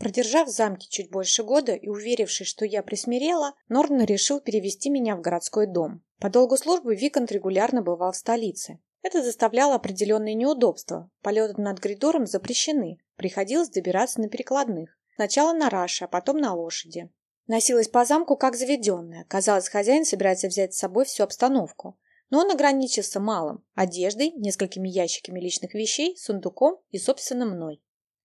Продержав в замке чуть больше года и уверившись, что я присмирела, Норн решил перевести меня в городской дом. По долгу службы Викант регулярно бывал в столице. Это заставляло определенные неудобства. Полеты над Гридором запрещены. Приходилось добираться на перекладных. Сначала на Раше, а потом на лошади. Носилась по замку как заведенная. Казалось, хозяин собирается взять с собой всю обстановку. Но он ограничился малым – одеждой, несколькими ящиками личных вещей, сундуком и, собственно, мной.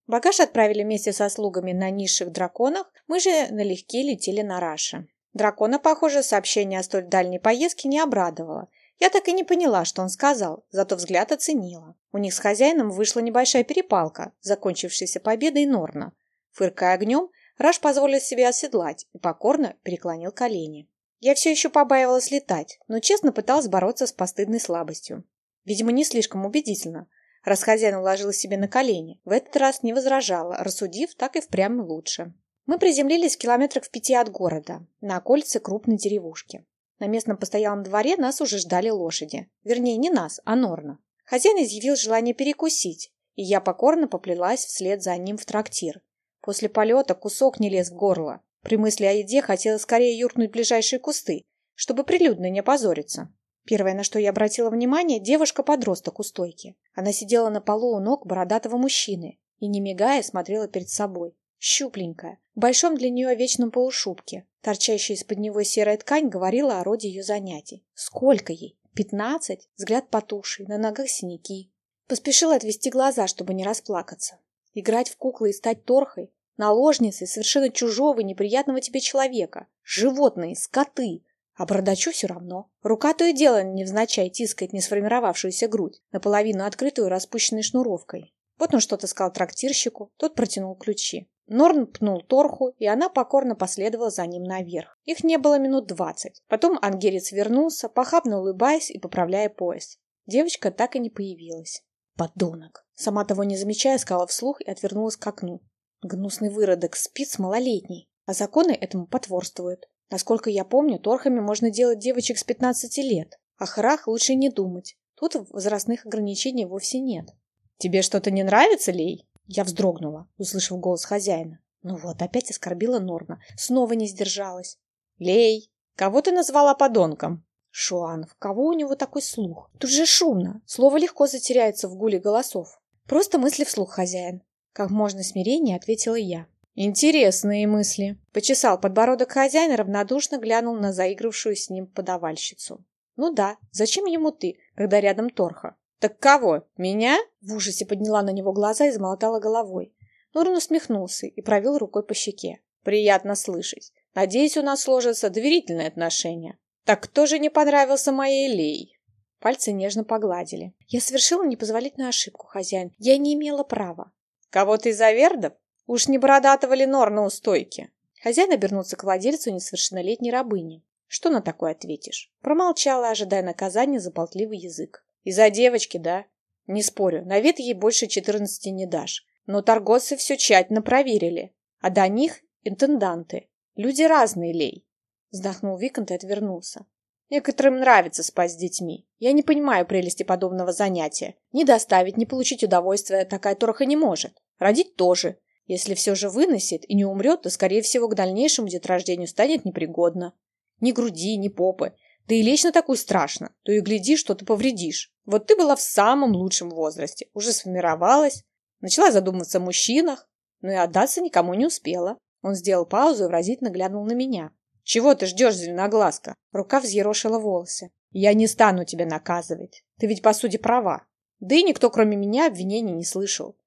Багаж отправили вместе со слугами на низших драконах, мы же налегке летели на Раше. Дракона, похоже, сообщение о столь дальней поездке не обрадовало. Я так и не поняла, что он сказал, зато взгляд оценила. У них с хозяином вышла небольшая перепалка, закончившаяся победой Норна. Фыркая огнем, Раш позволил себе оседлать и покорно переклонил колени. Я все еще побаивалась летать, но честно пыталась бороться с постыдной слабостью. Видимо, не слишком убедительно, раз хозяин уложил себе на колени. В этот раз не возражала, рассудив, так и впрямь лучше. Мы приземлились в километрах в пяти от города, на окольце крупной деревушки. На местном постоялом дворе нас уже ждали лошади. Вернее, не нас, а Норна. Хозяин изъявил желание перекусить, и я покорно поплелась вслед за ним в трактир. После полета кусок не лез в горло. При мысли о еде хотела скорее юркнуть в ближайшие кусты, чтобы прилюдно не опозориться. Первое, на что я обратила внимание, девушка-подросток у стойки. Она сидела на полу у ног бородатого мужчины и, не мигая, смотрела перед собой. Щупленькая, в большом для нее вечном полушубке. Торчащая из-под него серая ткань говорила о роде ее занятий. Сколько ей? Пятнадцать? Взгляд потуший, на ногах синяки. Поспешила отвести глаза, чтобы не расплакаться. Играть в куклы и стать торхой? Наложницей совершенно чужого и неприятного тебе человека. Животные, скоты. А бородачу все равно. Рука то и дело невзначай тискает несформировавшуюся грудь, наполовину открытую распущенной шнуровкой. Вот он что-то сказал трактирщику, тот протянул ключи. Норн пнул торху, и она покорно последовала за ним наверх. Их не было минут двадцать. Потом ангерец вернулся, похабно улыбаясь и поправляя пояс. Девочка так и не появилась. Подонок. Сама того не замечая, сказала вслух и отвернулась к окну. Гнусный выродок, спит малолетний, а законы этому потворствуют. Насколько я помню, торхами можно делать девочек с 15 лет. О храх лучше не думать. Тут возрастных ограничений вовсе нет. «Тебе что-то не нравится, Лей?» Я вздрогнула, услышав голос хозяина. Ну вот, опять оскорбила Норна. Снова не сдержалась. «Лей, кого ты назвала подонком?» Шуан, в кого у него такой слух? Тут же шумно. Слово легко затеряется в гуле голосов. Просто мысли вслух, хозяин. Как можно смирение ответила я. «Интересные мысли», — почесал подбородок хозяина, равнодушно глянул на заигравшую с ним подавальщицу. «Ну да, зачем ему ты, когда рядом Торха?» «Так кого? Меня?» В ужасе подняла на него глаза и замотала головой. Нурн усмехнулся и провел рукой по щеке. «Приятно слышать. Надеюсь, у нас сложатся доверительные отношения. Так кто же не понравился моей Лей?» Пальцы нежно погладили. «Я совершила непозволительную ошибку, хозяин. Я не имела права». «Кого ты из Авердов?» Уж не бородатого ли Норна у стойки? Хозяин обернулся к владельцу несовершеннолетней рабыни. Что на такое ответишь? Промолчала, ожидая наказания за болтливый язык. Из-за девочки, да? Не спорю, на вид ей больше четырнадцати не дашь. Но торговцы все тщательно проверили. А до них интенданты. Люди разные, Лей. Вздохнул Викант и отвернулся. Некоторым нравится спать с детьми. Я не понимаю прелести подобного занятия. Не доставить, не получить удовольствия такая торха не может. Родить тоже. Если все же выносит и не умрет, то, скорее всего, к дальнейшему деторождению станет непригодно. Ни груди, ни попы. Да и лечь на такую страшно, то и гляди, что ты повредишь. Вот ты была в самом лучшем возрасте, уже сформировалась, начала задумываться о мужчинах, но и отдаться никому не успела. Он сделал паузу и выразительно глянул на меня. «Чего ты ждешь, зеленоглазка?» Рука взъерошила волосы. «Я не стану тебя наказывать. Ты ведь, по сути, права. Да и никто, кроме меня, обвинений не слышал.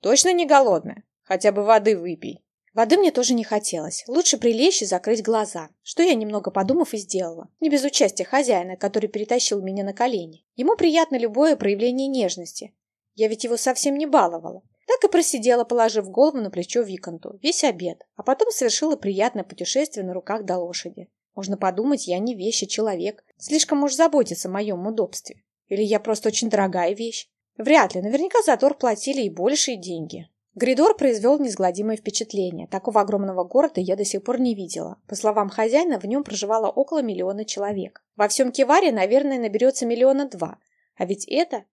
Точно не голодная? Хотя бы воды выпей. Воды мне тоже не хотелось. Лучше прилечь и закрыть глаза, что я, немного подумав, и сделала. Не без участия хозяина, который перетащил меня на колени. Ему приятно любое проявление нежности. Я ведь его совсем не баловала. Так и просидела, положив голову на плечо Виконту, весь обед, а потом совершила приятное путешествие на руках до лошади. Можно подумать, я не вещь, а человек. Слишком уж заботиться о моем удобстве. Или я просто очень дорогая вещь. Вряд ли, наверняка за Тор платили и большие деньги. Гридор произвел неизгладимое впечатление. Такого огромного города я до сих пор не видела. По словам хозяина, в нем проживало около миллиона человек. Во всем Киваре, наверное, наберется миллиона два. А ведь это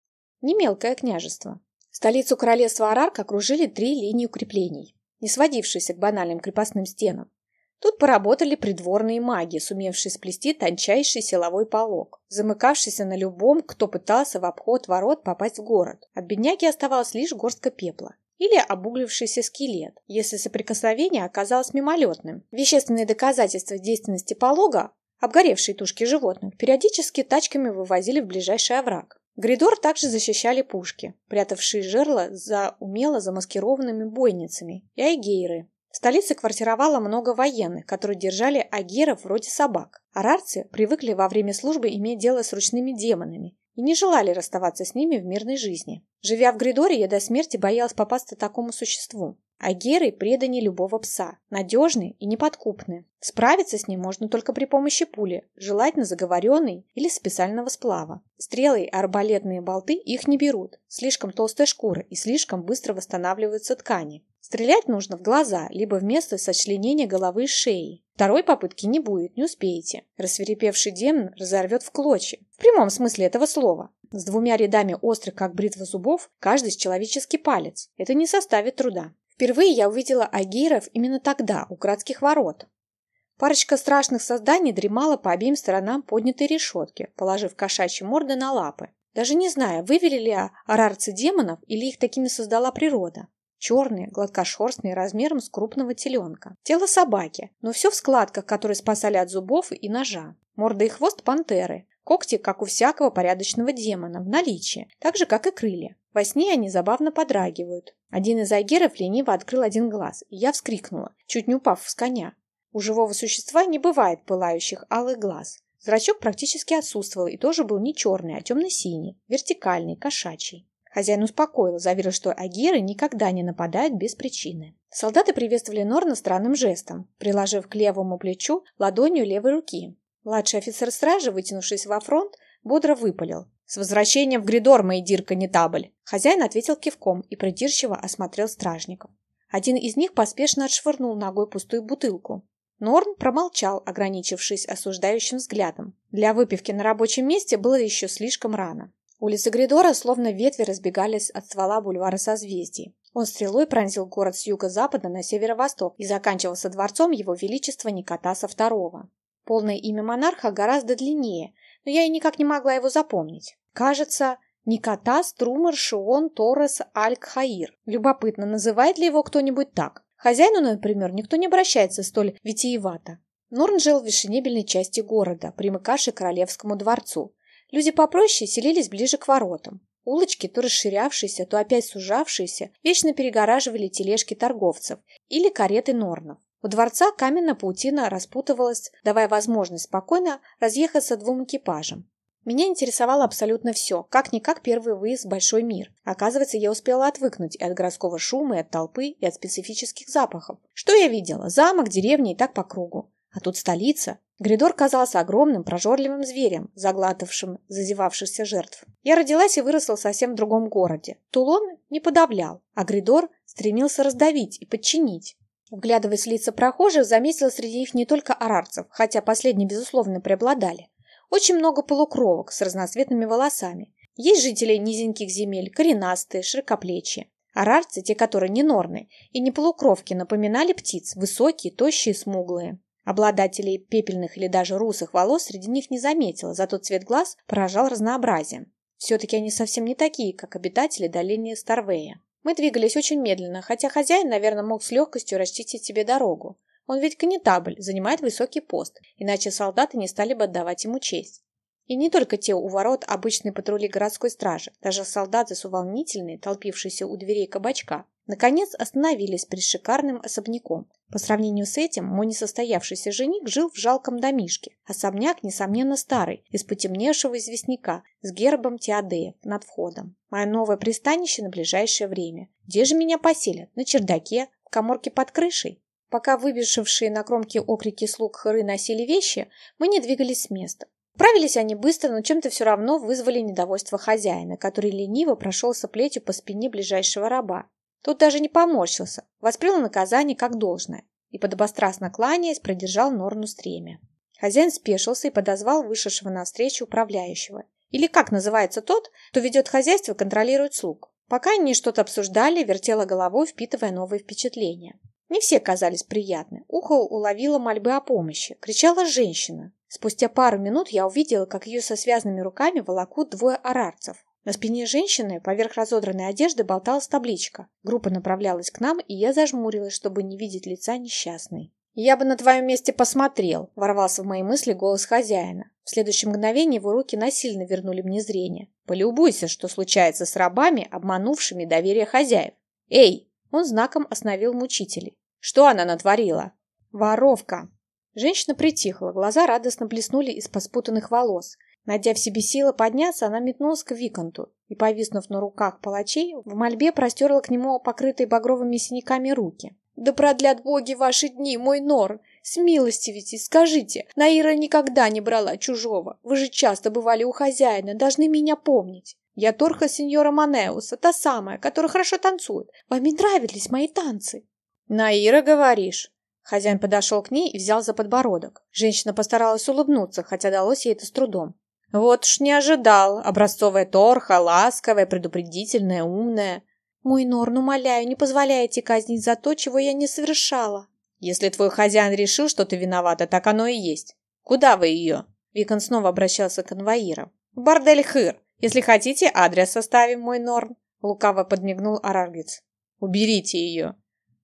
не мелкое княжество. Столицу королевства Арарк окружили три линии укреплений. не сводившийся к банальным крепостным стенам. Тут поработали придворные маги, сумевшие сплести тончайший силовой полог, замыкавшийся на любом, кто пытался в обход ворот попасть в город. От бедняги оставалась лишь горстка пепла или обуглившийся скелет, если соприкосновение оказалось мимолетным. Вещественные доказательства действенности полога, обгоревшие тушки животных, периодически тачками вывозили в ближайший овраг. Гридор также защищали пушки, прятавшие жерла за умело замаскированными бойницами, и айгейры. В столице квартировало много военных, которые держали агеров вроде собак. Арарцы привыкли во время службы иметь дело с ручными демонами и не желали расставаться с ними в мирной жизни. Живя в Гридоре, я до смерти боялась попасться такому существу. А геры предани любого пса, надежны и неподкупны. Справиться с ним можно только при помощи пули, желательно заговоренной или специального сплава. Стрелы и арбалетные болты их не берут, слишком толстая шкура и слишком быстро восстанавливаются ткани. Стрелять нужно в глаза, либо в место сочленения головы и шеи. Второй попытки не будет, не успеете. Рассверепевший демон разорвет в клочья. В прямом смысле этого слова. С двумя рядами острых, как бритва зубов, каждый с человеческий палец. Это не составит труда. Впервые я увидела агиров именно тогда, у городских ворот. Парочка страшных созданий дремала по обеим сторонам поднятой решетки, положив кошачьи морды на лапы. Даже не знаю, вывели ли арарцы демонов или их такими создала природа. Черные, гладкошерстные, размером с крупного теленка. Тело собаки, но все в складках, которые спасали от зубов и ножа. Морда и хвост пантеры. Когти, как у всякого порядочного демона, в наличии, так же, как и крылья. Во сне они забавно подрагивают. Один из айгеров лениво открыл один глаз, и я вскрикнула, чуть не упав с коня. У живого существа не бывает пылающих алых глаз. Зрачок практически отсутствовал и тоже был не черный, а темно-синий, вертикальный, кошачий. Хозяин успокоил, заверил, что агиры никогда не нападают без причины. Солдаты приветствовали Норна странным жестом, приложив к левому плечу ладонью левой руки. Младший офицер стражи, вытянувшись во фронт, бодро выпалил. «С возвращением в Гридор, Мейдир Канитабль!» Хозяин ответил кивком и придирчиво осмотрел стражников. Один из них поспешно отшвырнул ногой пустую бутылку. Норн промолчал, ограничившись осуждающим взглядом. Для выпивки на рабочем месте было еще слишком рано. Улицы Гридора словно ветви разбегались от ствола бульвара созвездий. Он стрелой пронзил город с юго-запада на северо-восток и заканчивался дворцом его величества Никотаса II. Полное имя монарха гораздо длиннее, но я и никак не могла его запомнить. Кажется, Никотас Трумар Шион Торрес Аль-Кхаир. Любопытно, называет ли его кто-нибудь так? Хозяину, например, никто не обращается столь витиевато. Норн жил в вишенебельной части города, примыкавшей к Королевскому дворцу. Люди попроще селились ближе к воротам. Улочки, то расширявшиеся, то опять сужавшиеся, вечно перегораживали тележки торговцев или кареты норнов. У дворца каменная паутина распутывалась, давая возможность спокойно разъехаться двум экипажам. Меня интересовало абсолютно все, как-никак первый выезд в большой мир. Оказывается, я успела отвыкнуть и от городского шума, и от толпы, и от специфических запахов. Что я видела? Замок, деревни и так по кругу. А тут столица. Гридор казался огромным, прожорливым зверем, заглатывшим зазевавшихся жертв. Я родилась и выросла совсем в другом городе. Тулон не подавлял, а Гридор стремился раздавить и подчинить. Вглядываясь в лица прохожих, заметила среди них не только арарцев, хотя последние, безусловно, преобладали. Очень много полукровок с разноцветными волосами. Есть жители низеньких земель, коренастые, широкоплечие. Арарцы, те, которые не норны, и не полукровки, напоминали птиц, высокие, тощие, смуглые. Обладателей пепельных или даже русых волос среди них не заметила, зато цвет глаз поражал разнообразием. Все-таки они совсем не такие, как обитатели долины Старвея. Мы двигались очень медленно, хотя хозяин, наверное, мог с легкостью расчистить себе дорогу. Он ведь конетабль, занимает высокий пост, иначе солдаты не стали бы отдавать ему честь. И не только те у ворот обычные патрули городской стражи, даже солдаты с уволнительные, толпившиеся у дверей кабачка, наконец остановились перед шикарным особняком. По сравнению с этим, мой несостоявшийся жених жил в жалком домишке. Особняк, несомненно, старый, из потемневшего известняка, с гербом Теодеев над входом. Мое новое пристанище на ближайшее время. Где же меня поселят? На чердаке? В коморке под крышей? Пока выбежавшие на кромке окрики слуг хоры носили вещи, мы не двигались с места. Правились они быстро, но чем-то все равно вызвали недовольство хозяина, который лениво прошелся плетью по спине ближайшего раба. Тут даже не поморщился, воспринял наказание как должное и, подобострастно кланяясь, продержал Норну стремя. Хозяин спешился и подозвал вышедшего навстречу управляющего. Или как называется тот, кто ведет хозяйство и контролирует слуг. Пока они что-то обсуждали, вертела головой, впитывая новые впечатления. Не все казались приятны. Ухо уловило мольбы о помощи. Кричала женщина. Спустя пару минут я увидела, как ее со связанными руками волокут двое арарцев. На спине женщины поверх разодранной одежды болталась табличка. Группа направлялась к нам, и я зажмурилась, чтобы не видеть лица несчастной. «Я бы на твоем месте посмотрел», — ворвался в мои мысли голос хозяина. В следующее мгновение его руки насильно вернули мне зрение. «Полюбуйся, что случается с рабами, обманувшими доверие хозяев. Эй!» Он знаком остановил мучителей. «Что она натворила?» «Воровка!» Женщина притихла, глаза радостно блеснули из-под спутанных волос. Найдя в себе силы подняться, она метнулась к Виконту и, повиснув на руках палачей, в мольбе простерла к нему покрытые багровыми синяками руки. «Да продлят боги ваши дни, мой нор! Смилостивитесь, скажите, Наира никогда не брала чужого. Вы же часто бывали у хозяина, должны меня помнить. Я Торха сеньора Манеуса, та самая, которая хорошо танцует. Вам нравились мои танцы?» «Наира, говоришь?» Хозяин подошел к ней и взял за подбородок. Женщина постаралась улыбнуться, хотя далось ей это с трудом. «Вот уж не ожидал. Образцовая торха, ласковая, предупредительная, умная». «Мой Норн, умоляю, не позволяйте казнить за то, чего я не совершала». «Если твой хозяин решил, что ты виновата, так оно и есть. Куда вы ее?» Викон снова обращался к конвоирам. «В бордель Хыр. Если хотите, адрес составим, мой Норн». Лукаво подмигнул Араргиц. «Уберите ее»,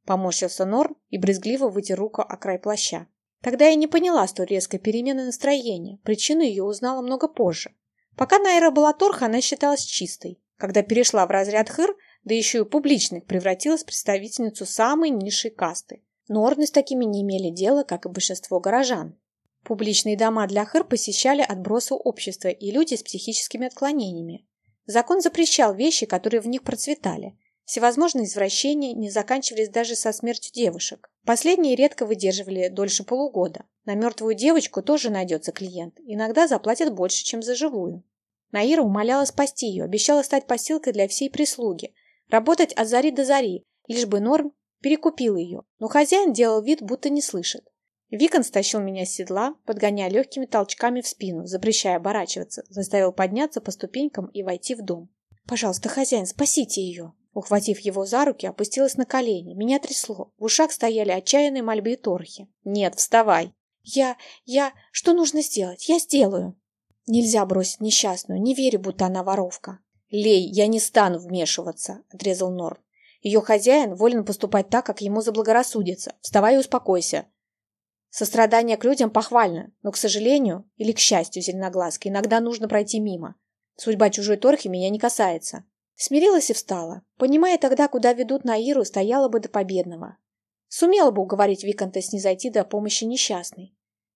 Поморщился Норм и брезгливо вытер руку о край плаща. Тогда я не поняла столь резкой перемены настроения. Причину ее узнала много позже. Пока Найра была торха, она считалась чистой. Когда перешла в разряд хыр, да еще и публичных, превратилась в представительницу самой низшей касты. Норны с такими не имели дела, как и большинство горожан. Публичные дома для хыр посещали отбросы общества и люди с психическими отклонениями. Закон запрещал вещи, которые в них процветали, Всевозможные извращения не заканчивались даже со смертью девушек. Последние редко выдерживали дольше полугода. На мертвую девочку тоже найдется клиент. Иногда заплатят больше, чем за живую. Наира умоляла спасти ее, обещала стать посылкой для всей прислуги, работать от зари до зари, лишь бы Норм перекупил ее. Но хозяин делал вид, будто не слышит. Викон стащил меня с седла, подгоняя легкими толчками в спину, запрещая оборачиваться, заставил подняться по ступенькам и войти в дом. «Пожалуйста, хозяин, спасите ее!» Ухватив его за руки, опустилась на колени. Меня трясло. В ушах стояли отчаянные мольбы и торхи. «Нет, вставай!» «Я... я... Что нужно сделать? Я сделаю!» «Нельзя бросить несчастную. Не верю, будто она воровка». «Лей, я не стану вмешиваться», — отрезал Норм. «Ее хозяин волен поступать так, как ему заблагорассудится. Вставай и успокойся». Сострадание к людям похвально, но, к сожалению, или к счастью зеленоглазки, иногда нужно пройти мимо. Судьба чужой торхи меня не касается. Смирилась и встала. Понимая тогда, куда ведут Наиру, стояла бы до победного. Сумела бы уговорить Виконта снизойти до помощи несчастной.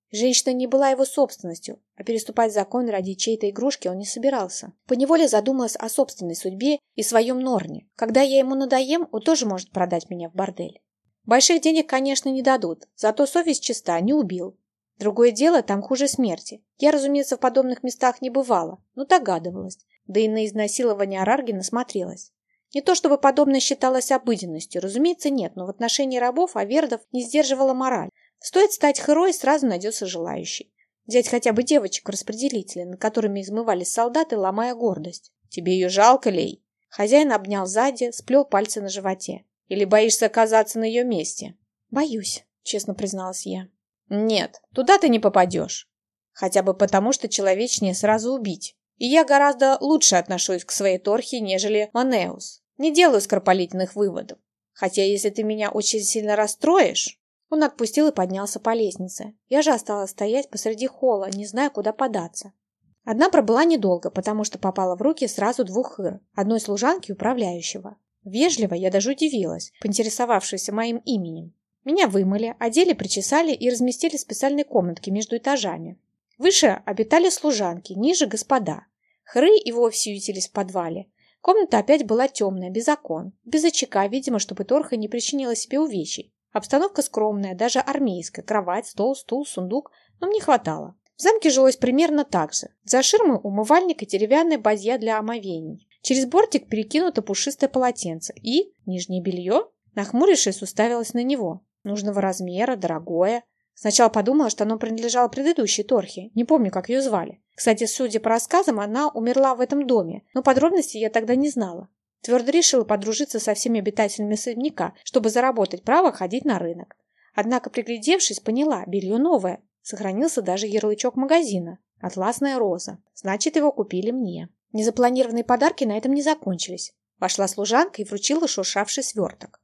Женщина не была его собственностью, а переступать закон ради чьей-то игрушки он не собирался. Поневоле задумалась о собственной судьбе и своем Норне. Когда я ему надоем, он тоже может продать меня в бордель. Больших денег, конечно, не дадут, зато совесть чиста, не убил. Другое дело, там хуже смерти. Я, разумеется, в подобных местах не бывала, но догадывалась да и на изнасилование Араргина смотрелась. Не то чтобы подобное считалось обыденностью, разумеется, нет, но в отношении рабов Авердов не сдерживала мораль. Стоит стать херой, сразу найдется желающий. Взять хотя бы девочек-распределителей, над которыми измывались солдаты, ломая гордость. Тебе ее жалко, Лей? Хозяин обнял сзади, сплел пальцы на животе. Или боишься оказаться на ее месте? Боюсь, честно призналась я. Нет, туда ты не попадешь. Хотя бы потому, что человечнее сразу убить. И я гораздо лучше отношусь к своей торхе, нежели Манеус. Не делаю скоропалительных выводов. Хотя если ты меня очень сильно расстроишь... Он отпустил и поднялся по лестнице. Я же осталась стоять посреди холла, не зная, куда податься. Одна пробыла недолго, потому что попала в руки сразу двух хыр, одной служанки управляющего. Вежливо я даже удивилась, поинтересовавшись моим именем. Меня вымыли, одели, причесали и разместили в специальной комнатке между этажами. Выше обитали служанки, ниже господа. Хры и вовсе ютились в подвале. Комната опять была темная, без окон, без очага, видимо, чтобы Торха не причинила себе увечий. Обстановка скромная, даже армейская. Кровать, стол, стул, сундук. Но мне хватало. В замке жилось примерно так же. За ширмой умывальник и деревянная бадья для омовений. Через бортик перекинуто пушистое полотенце. И нижнее белье, нахмурившись, уставилась на него. Нужного размера, дорогое. Сначала подумала, что оно принадлежало предыдущей Торхе, не помню, как ее звали. Кстати, судя по рассказам, она умерла в этом доме, но подробностей я тогда не знала. Твердо решила подружиться со всеми обитателями особняка, чтобы заработать право ходить на рынок. Однако, приглядевшись, поняла, белье новое. Сохранился даже ярлычок магазина. Атласная роза. Значит, его купили мне. Незапланированные подарки на этом не закончились. Вошла служанка и вручила шуршавший сверток,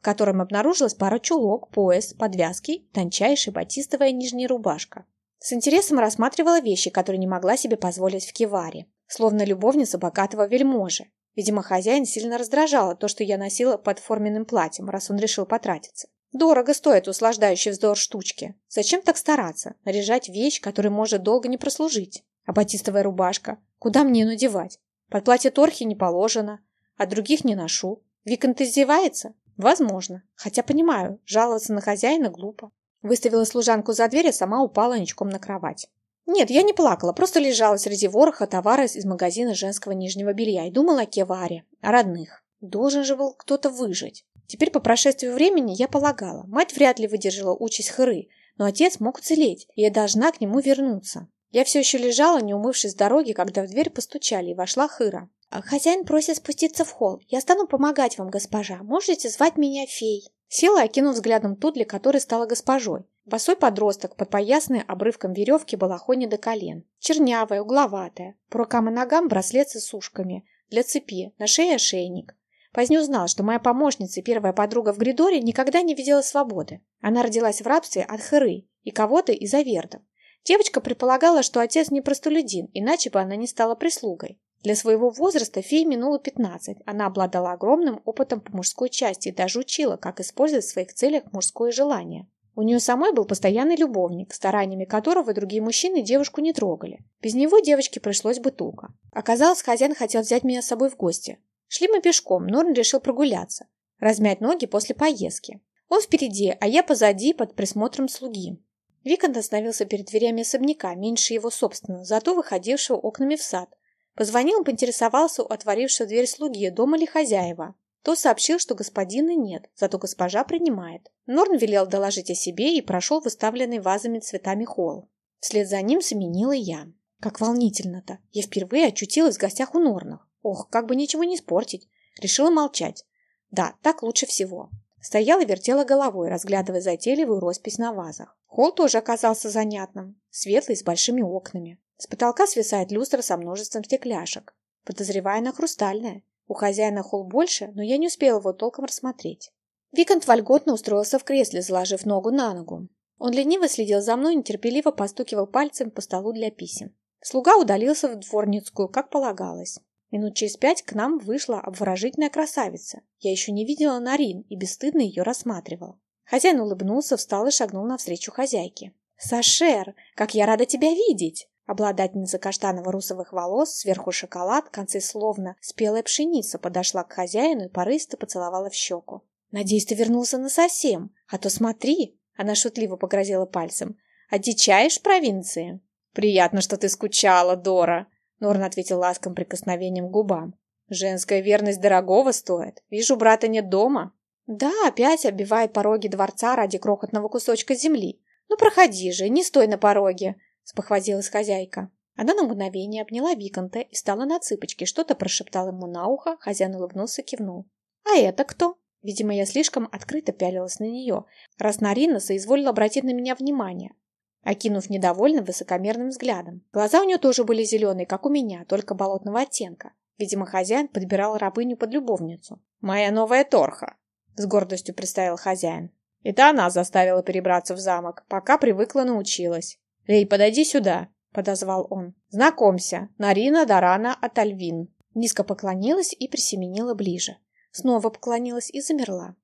в котором обнаружилась пара чулок, пояс, подвязки, тончайшая батистовая нижняя рубашка. С интересом рассматривала вещи, которые не могла себе позволить в Киваре, словно любовница богатого вельможи. Видимо, хозяин сильно раздражало то, что я носила под форменным платьем, раз он решил потратиться. Дорого стоит услаждающий вздор штучки. Зачем так стараться? Наряжать вещь, которая может долго не прослужить. А батистовая рубашка? Куда мне ее надевать? Под платье торхи не положено, а других не ношу. Викант издевается? Возможно. Хотя понимаю, жаловаться на хозяина глупо. Выставила служанку за дверь, а сама упала ничком на кровать. Нет, я не плакала, просто лежала среди вороха товара из магазина женского нижнего белья и думала о Кеваре, о родных. Должен же был кто-то выжить. Теперь по прошествию времени я полагала, мать вряд ли выдержала участь Хыры, но отец мог уцелеть, и я должна к нему вернуться. Я все еще лежала, не умывшись с дороги, когда в дверь постучали, и вошла Хыра. «Хозяин просит спуститься в холл. Я стану помогать вам, госпожа. Можете звать меня фей». Села, окинув взглядом ту, для которой стала госпожой. Босой подросток, подпоясанный обрывком веревки балахоне до колен. Чернявая, угловатая. По рукам и ногам браслет с сушками. Для цепи. На шее ошейник. Позднее узнал, что моя помощница и первая подруга в Гридоре никогда не видела свободы. Она родилась в рабстве от Хыры и кого-то из Авердов. Девочка предполагала, что отец не простолюдин, иначе бы она не стала прислугой. Для своего возраста фей минуло 15. Она обладала огромным опытом по мужской части и даже учила, как использовать в своих целях мужское желание. У нее самой был постоянный любовник, стараниями которого другие мужчины девушку не трогали. Без него девочке пришлось бы туго. Оказалось, хозяин хотел взять меня с собой в гости. Шли мы пешком, Норн решил прогуляться, размять ноги после поездки. Он впереди, а я позади под присмотром слуги. Викант остановился перед дверями особняка, меньше его собственного, зато выходившего окнами в сад. Позвонил и поинтересовался у отворившего дверь слуги, дома ли хозяева. Тот сообщил, что господина нет, зато госпожа принимает. Норн велел доложить о себе и прошел выставленный вазами цветами холл. Вслед за ним заменила я. Как волнительно-то. Я впервые очутилась в гостях у Норнов. Ох, как бы ничего не испортить. Решила молчать. Да, так лучше всего. Стояла и вертела головой, разглядывая затейливую роспись на вазах. Холл тоже оказался занятным. Светлый, с большими окнами. С потолка свисает люстра со множеством стекляшек. Подозревая на хрустальная. У хозяина холл больше, но я не успела его толком рассмотреть. Викант вольготно устроился в кресле, заложив ногу на ногу. Он лениво следил за мной и нетерпеливо постукивал пальцем по столу для писем. Слуга удалился в дворницкую, как полагалось. Минут через пять к нам вышла обворожительная красавица. Я еще не видела Нарин и бесстыдно ее рассматривала. Хозяин улыбнулся, встал и шагнул навстречу хозяйке. «Сашер, как я рада тебя видеть!» Обладательница каштаново-русовых волос, сверху шоколад, концы словно спелая пшеница подошла к хозяину и порывисто поцеловала в щеку. «Надеюсь, ты вернулся насовсем, а то смотри!» Она шутливо погрозила пальцем. «Одичаешь в провинции?» «Приятно, что ты скучала, Дора!» Норн ответил ласком прикосновением к губам. «Женская верность дорогого стоит. Вижу, брата нет дома». «Да, опять оббивает пороги дворца ради крохотного кусочка земли. Ну, проходи же, не стой на пороге», — спохватилась хозяйка. Она на мгновение обняла Виконта и встала на цыпочки, что-то прошептал ему на ухо, хозяин улыбнулся и кивнул. «А это кто?» Видимо, я слишком открыто пялилась на нее, раз Нарина соизволила обратить на меня внимание окинув недовольным высокомерным взглядом. Глаза у нее тоже были зеленые, как у меня, только болотного оттенка. Видимо, хозяин подбирал рабыню под любовницу. «Моя новая торха», — с гордостью представил хозяин. Это она заставила перебраться в замок, пока привыкла научилась. «Эй, подойди сюда», — подозвал он. «Знакомься, Нарина Дарана Атальвин». Низко поклонилась и присеменила ближе. Снова поклонилась и замерла.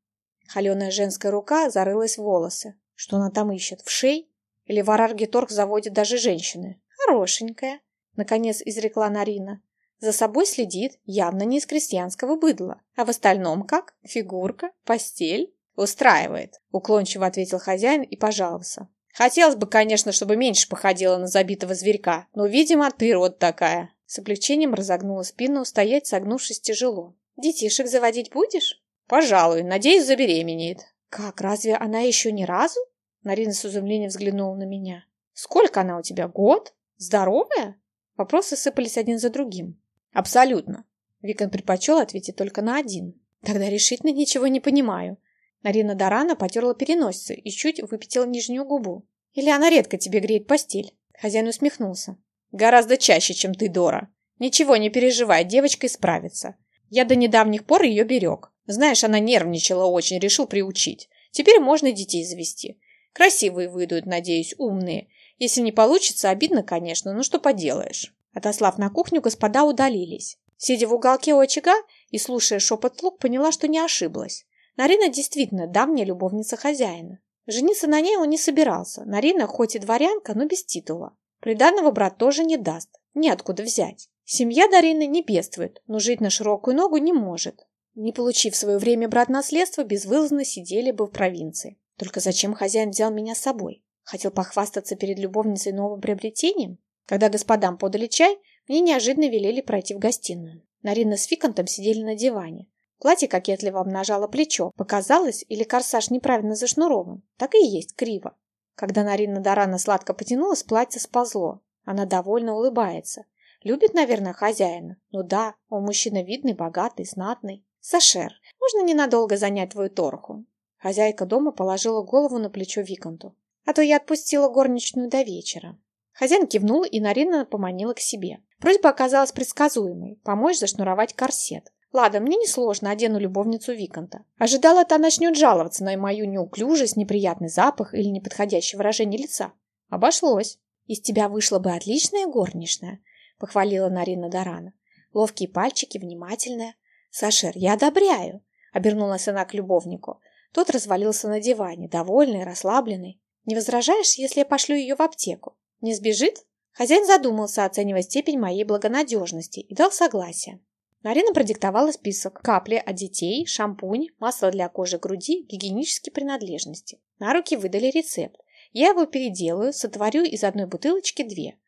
Холеная женская рука зарылась в волосы. Что она там ищет? В шей? Или в Араргиторг заводит даже женщины. Хорошенькая, наконец изрекла Нарина. За собой следит, явно не из крестьянского быдла. А в остальном как? Фигурка? Постель? Устраивает, уклончиво ответил хозяин и пожаловался. Хотелось бы, конечно, чтобы меньше походила на забитого зверька, но, видимо, от природы такая. С облегчением разогнула спину, стоять согнувшись тяжело. «Детишек заводить будешь?» «Пожалуй, надеюсь, забеременеет». «Как, разве она еще ни разу?» Нарина с изумлением взглянула на меня. «Сколько она у тебя? Год? Здоровая?» Вопросы сыпались один за другим. «Абсолютно. Викон предпочел ответить только на один. Тогда решительно ничего не понимаю. Нарина Дарана потерла переносицу и чуть выпятила нижнюю губу. Или она редко тебе греет постель? Хозяин усмехнулся. Гораздо чаще, чем ты, Дора. Ничего, не переживай, девочка исправится. Я до недавних пор ее берег. Знаешь, она нервничала очень, решил приучить. Теперь можно детей завести. Красивые выйдут, надеюсь, умные. Если не получится, обидно, конечно, но что поделаешь. Отослав на кухню, господа удалились. Сидя в уголке у очага и слушая шепот слуг, поняла, что не ошиблась. Нарина действительно давняя любовница хозяина. Жениться на ней он не собирался. Нарина хоть и дворянка, но без титула. Приданного брат тоже не даст. Неоткуда взять. Семья Дарины не бедствует, но жить на широкую ногу не может. Не получив в свое время брат наследство, безвылазно сидели бы в провинции. Только зачем хозяин взял меня с собой? Хотел похвастаться перед любовницей новым приобретением? Когда господам подали чай, мне неожиданно велели пройти в гостиную. Нарина с Виконтом сидели на диване. Платье кокетливо обнажало плечо. Показалось, или корсаж неправильно зашнурован. Так и есть, криво. Когда Нарина до рана сладко потянулась, платье сползло. Она довольно улыбается. Любит, наверное, хозяина. Ну да, он мужчина видный, богатый, знатный. Сашер, можно ненадолго занять твою торху? Хозяйка дома положила голову на плечо Виконту. А то я отпустила горничную до вечера. Хозяин кивнул, и Нарина поманила к себе. Просьба оказалась предсказуемой – помочь зашнуровать корсет. Ладно, мне несложно, одену любовницу Виконта. Ожидала, то начнет жаловаться на мою неуклюжесть, неприятный запах или неподходящее выражение лица. Обошлось. Из тебя вышла бы отличная горничная, похвалила Нарина Дарана. Ловкие пальчики, внимательная. Сашер, я одобряю, обернулась она к любовнику. Тот развалился на диване, довольный, расслабленный. Не возражаешь, если я пошлю ее в аптеку? Не сбежит? Хозяин задумался, оценивая степень моей благонадежности, и дал согласие. Марина продиктовала список. Капли от детей, шампунь, масло для кожи груди, гигиенические принадлежности. На руки выдали рецепт. Я его переделаю, сотворю из одной бутылочки две.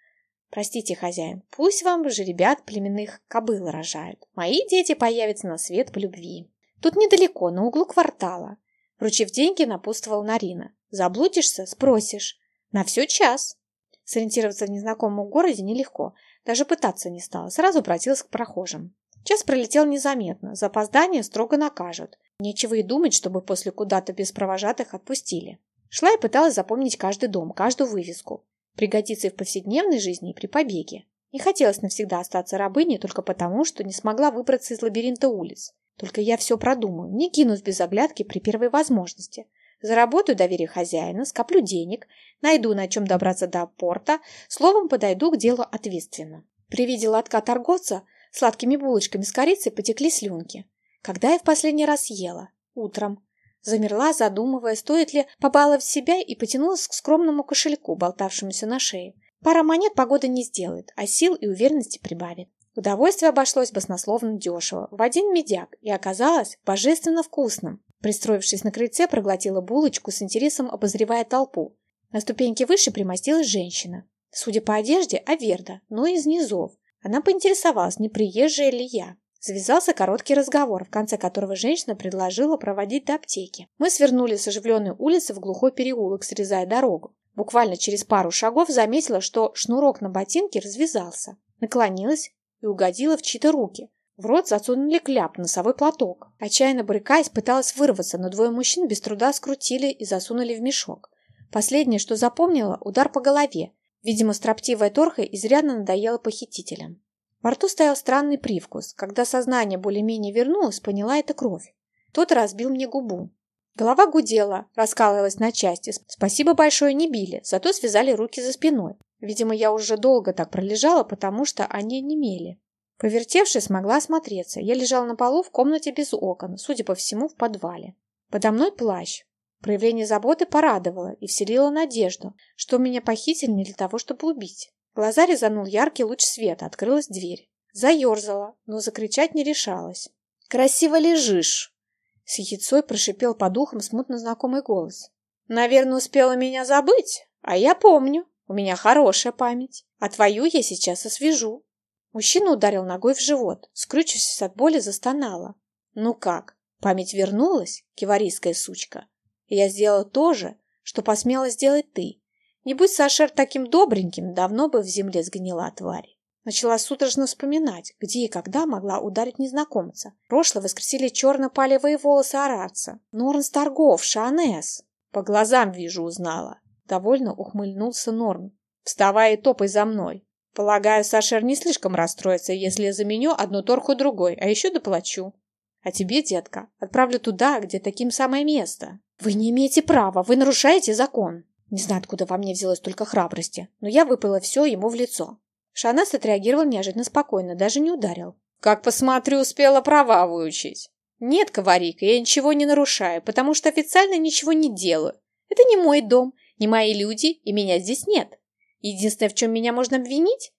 Простите, хозяин, пусть вам же ребят племенных кобыл рожают. Мои дети появятся на свет по любви. Тут недалеко, на углу квартала. Вручив деньги, напутствовал Нарина. Заблудишься – спросишь. На все час. Сориентироваться в незнакомом городе нелегко. Даже пытаться не стала. Сразу обратилась к прохожим. Час пролетел незаметно, за опоздание строго накажут. Нечего и думать, чтобы после куда-то без провожатых отпустили. Шла и пыталась запомнить каждый дом, каждую вывеску. Пригодится и в повседневной жизни, и при побеге. Не хотелось навсегда остаться рабыней только потому, что не смогла выбраться из лабиринта улиц. Только я все продумаю, не кинусь без оглядки при первой возможности. Заработаю доверие хозяина, скоплю денег, найду на чем добраться до порта, словом, подойду к делу ответственно. При виде лотка торговца Сладкими булочками с корицей потекли слюнки. Когда я в последний раз ела? Утром. Замерла, задумывая, стоит ли побаловать себя, и потянулась к скромному кошельку, болтавшемуся на шее. Пара монет погода не сделает, а сил и уверенности прибавит. Удовольствие обошлось баснословно дешево, в один медяк, и оказалось божественно вкусным. Пристроившись на крыльце, проглотила булочку с интересом, обозревая толпу. На ступеньке выше примостилась женщина. Судя по одежде, Аверда, но из низов. Она поинтересовалась, не приезжая ли я. Завязался короткий разговор, в конце которого женщина предложила проводить до аптеки. Мы свернули с оживленной улицы в глухой переулок, срезая дорогу. Буквально через пару шагов заметила, что шнурок на ботинке развязался. Наклонилась и угодила в чьи-то руки. В рот засунули кляп, носовой платок. Отчаянно брыкаясь, пыталась вырваться, но двое мужчин без труда скрутили и засунули в мешок. Последнее, что запомнила, удар по голове, Видимо, строптивая торха изрядно надоела похитителям. Во рту стоял странный привкус. Когда сознание более-менее вернулось, поняла это кровь. Тот разбил мне губу. Голова гудела, раскалывалась на части. Спасибо большое не били, зато связали руки за спиной. Видимо, я уже долго так пролежала, потому что они немели. Повертевшись, смогла осмотреться. Я лежала на полу в комнате без окон, судя по всему, в подвале. Подо мной плащ. Проявление заботы порадовало и вселило надежду, что меня похитили не для того, чтобы убить. Глаза резанул яркий луч света, открылась дверь. Заерзала, но закричать не решалась. «Красиво лежишь!» С яйцой прошипел по духам смутно знакомый голос. «Наверное, успела меня забыть, а я помню. У меня хорошая память, а твою я сейчас освежу». Мужчина ударил ногой в живот, скрючившись от боли, застонала. «Ну как, память вернулась, киварийская сучка?» Я сделала то же, что посмела сделать ты. Не будь Сашер таким добреньким, давно бы в земле сгнила тварь. Начала судорожно вспоминать, где и когда могла ударить незнакомца. Прошлое воскресили черно-палевые волосы Арарца. Норн Старгов, Шанес. По глазам вижу, узнала. Довольно ухмыльнулся Норн. Вставай и топай за мной. Полагаю, Сашер не слишком расстроится, если я заменю одну торху другой, а еще доплачу. А тебе, детка, отправлю туда, где таким самое место. Вы не имеете права, вы нарушаете закон. Не знаю, откуда во мне взялось только храбрости, но я выпала все ему в лицо. Шанас отреагировал неожиданно спокойно, даже не ударил. «Как посмотрю, успела права выучить». «Нет, Коварика, я ничего не нарушаю, потому что официально ничего не делаю. Это не мой дом, не мои люди, и меня здесь нет. Единственное, в чем меня можно обвинить,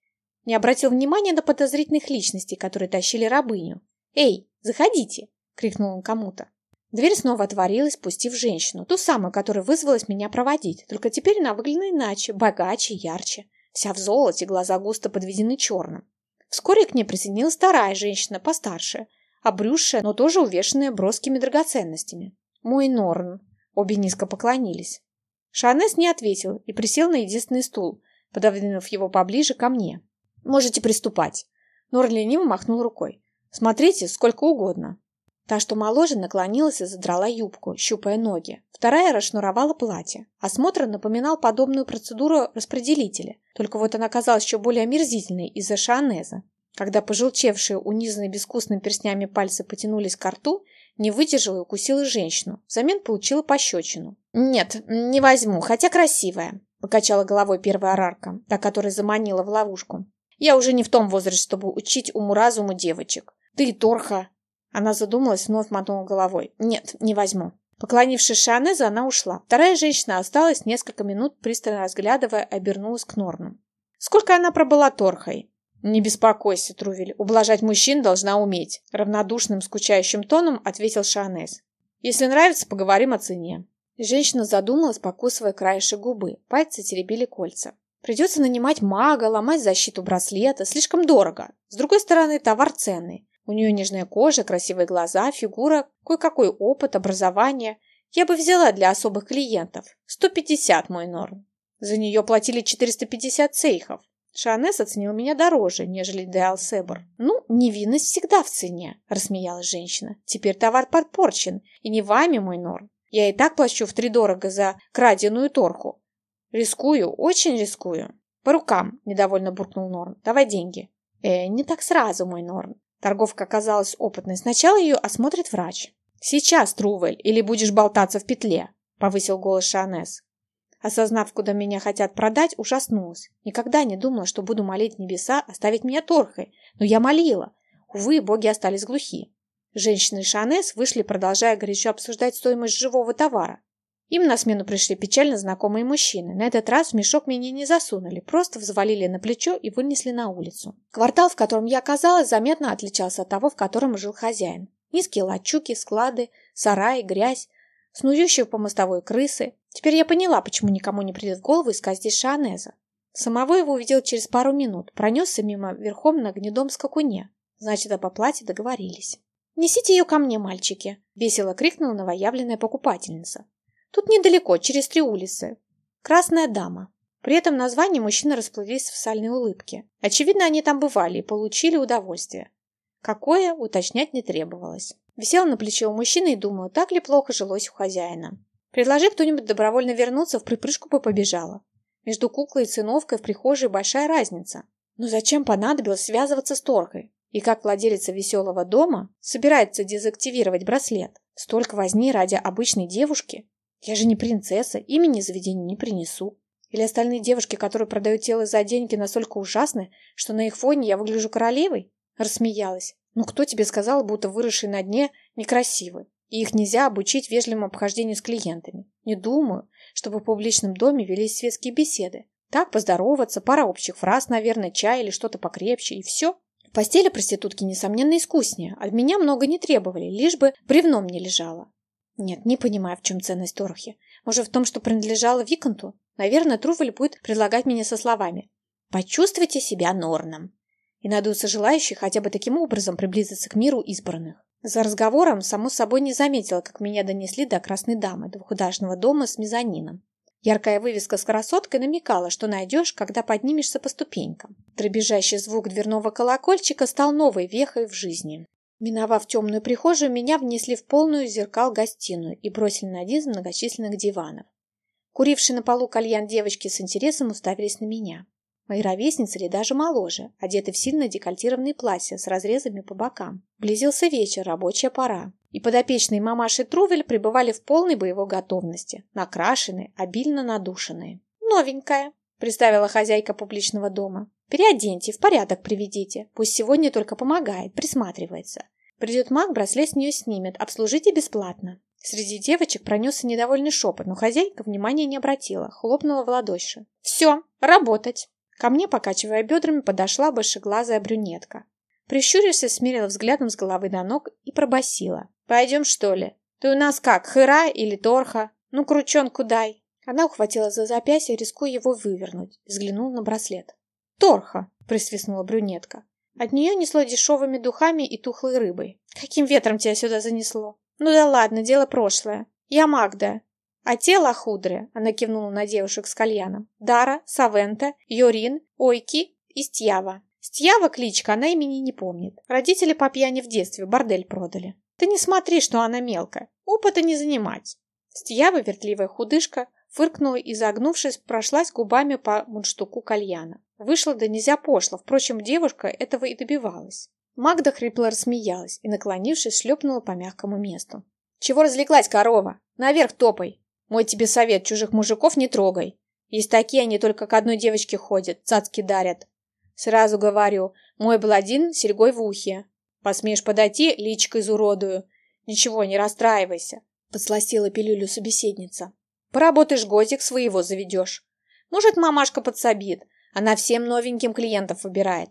не обратил внимания на подозрительных личностей, которые тащили рабыню. «Эй, заходите!» — крикнул он кому-то. Дверь снова отворилась, пустив женщину, ту самую, которая вызвалась меня проводить, только теперь она выглядела иначе, богаче, ярче. Вся в золоте, глаза густо подведены черным. Вскоре к ней присоединилась вторая женщина, постарше, обрюзшая, но тоже увешанная броскими драгоценностями. Мой Норн. Обе низко поклонились. Шанес не ответил и присел на единственный стул, пододвинув его поближе ко мне. «Можете приступать». Норн лениво махнул рукой. «Смотрите, сколько угодно». Та, что моложе, наклонилась и задрала юбку, щупая ноги. Вторая расшнуровала платье. Осмотр напоминал подобную процедуру распределителя, только вот она казалась еще более омерзительной из-за шанеза. Когда пожелчевшие, унизанные безвкусными перстнями пальцы потянулись к рту, не выдержала и укусила женщину. Взамен получила пощечину. «Нет, не возьму, хотя красивая», — покачала головой первая арарка, та, которая заманила в ловушку. «Я уже не в том возрасте, чтобы учить уму-разуму девочек. Ты, Торха, она задумалась, вновь мотнула головой. «Нет, не возьму». Поклонившись Шанеза, она ушла. Вторая женщина осталась несколько минут, пристально разглядывая, обернулась к Норну. «Сколько она пробыла торхой?» «Не беспокойся, Трувель, ублажать мужчин должна уметь», равнодушным, скучающим тоном ответил Шанез. «Если нравится, поговорим о цене». Женщина задумалась, покусывая краешек губы. Пальцы теребили кольца. Придется нанимать мага, ломать защиту браслета. Слишком дорого. С другой стороны, товар ценный. У нее нежная кожа, красивые глаза, фигура, кое-какой опыт, образование. Я бы взяла для особых клиентов. 150 мой норм. За нее платили 450 цейхов. Шанес оценил меня дороже, нежели Деал Себор. «Ну, невинность всегда в цене», – рассмеялась женщина. «Теперь товар подпорчен, и не вами, мой норм. Я и так плачу втридорого за краденую торху. Рискую, очень рискую». «По рукам», – недовольно буркнул Норм. «Давай деньги». «Э, не так сразу, мой Норм. Торговка оказалась опытной. Сначала ее осмотрит врач. «Сейчас, Трувель, или будешь болтаться в петле», — повысил голос Шанес. Осознав, куда меня хотят продать, ужаснулась. Никогда не думала, что буду молить небеса оставить меня торхой. Но я молила. Увы, боги остались глухи. Женщины Шанес вышли, продолжая горячо обсуждать стоимость живого товара. Им на смену пришли печально знакомые мужчины. На этот раз в мешок меня не засунули, просто взвалили на плечо и вынесли на улицу. Квартал, в котором я оказалась, заметно отличался от того, в котором жил хозяин. Низкие лачуги, склады, сараи, грязь, снующие по мостовой крысы. Теперь я поняла, почему никому не придет в голову искать здесь Шанеза. Самого его увидел через пару минут, пронесся мимо верхом на гнедом скакуне. Значит, об оплате договорились. «Несите ее ко мне, мальчики!» — весело крикнула новоявленная покупательница. Тут недалеко, через три улицы. Красная дама. При этом названии мужчины расплылись в сальной улыбке. Очевидно, они там бывали и получили удовольствие. Какое, уточнять не требовалось. Висела на плече у мужчины и думала, так ли плохо жилось у хозяина. Предложи кто-нибудь добровольно вернуться, в припрыжку бы побежала. Между куклой и циновкой в прихожей большая разница. Но зачем понадобилось связываться с торгой? И как владелица веселого дома собирается дезактивировать браслет? Столько возни ради обычной девушки? Я же не принцесса, имени заведения не принесу. Или остальные девушки, которые продают тело за деньги, настолько ужасны, что на их фоне я выгляжу королевой? Рассмеялась. Ну кто тебе сказал, будто выросшие на дне некрасивы? И их нельзя обучить вежливому обхождению с клиентами. Не думаю, чтобы в публичном доме велись светские беседы. Так, поздороваться, пара общих фраз, наверное, чай или что-то покрепче, и все. В постели проститутки, несомненно, искуснее. От меня много не требовали, лишь бы бревном не лежало. Нет, не понимаю, в чем ценность Торхи. Может, в том, что принадлежала Виконту? Наверное, Трувель будет предлагать мне со словами «Почувствуйте себя Норном». И надуются желающие хотя бы таким образом приблизиться к миру избранных. За разговором, само собой, не заметила, как меня донесли до Красной Дамы, двухэтажного дома с мезонином. Яркая вывеска с красоткой намекала, что найдешь, когда поднимешься по ступенькам. Дребезжащий звук дверного колокольчика стал новой вехой в жизни. Миновав темную прихожую, меня внесли в полную зеркал гостиную и бросили на один из многочисленных диванов. Курившие на полу кальян девочки с интересом уставились на меня. Мои ровесницы или даже моложе, одеты в сильно декольтированные платья с разрезами по бокам. Близился вечер, рабочая пора. И подопечные мамаши Трувель пребывали в полной боевой готовности, накрашенные, обильно надушенные. «Новенькая», — представила хозяйка публичного дома. «Переоденьте, в порядок приведите. Пусть сегодня только помогает, присматривается. Придет маг, браслет с нее снимет, обслужите бесплатно». Среди девочек пронесся недовольный шепот, но хозяйка внимания не обратила, хлопнула в ладоши. «Все, работать!» Ко мне, покачивая бедрами, подошла большеглазая брюнетка. Прищурившись, смирила взглядом с головы до ног и пробасила. «Пойдем, что ли? Ты у нас как, хыра или торха? Ну, крученку дай!» Она ухватила за запястье, рискуя его вывернуть, взглянула на браслет. «Торха!» — присвистнула брюнетка. От нее несло дешевыми духами и тухлой рыбой. «Каким ветром тебя сюда занесло?» «Ну да ладно, дело прошлое. Я Магда, а те лохудры, она кивнула на девушек с кальяном, Дара, Савента, Йорин, Ойки и Стьява. Стьява кличка, она имени не помнит. Родители по пьяни в детстве бордель продали. Ты не смотри, что она мелкая. Опыта не занимать. Стьява, вертливая худышка, фыркнула и, загнувшись, прошлась губами по мундштуку кальяна. Вышла да нельзя пошло, впрочем, девушка этого и добивалась. Магда хрипло рассмеялась и, наклонившись, шлепнула по мягкому месту. «Чего разлеглась, корова? Наверх топай!» Мой тебе совет, чужих мужиков не трогай. Есть такие, они только к одной девочке ходят, цацки дарят. Сразу говорю, мой был один серьгой в ухе. Посмеешь подойти, личкой изуродую. Ничего, не расстраивайся, подсластила пилюлю собеседница. Поработаешь годик, своего заведешь. Может, мамашка подсобит. Она всем новеньким клиентов выбирает.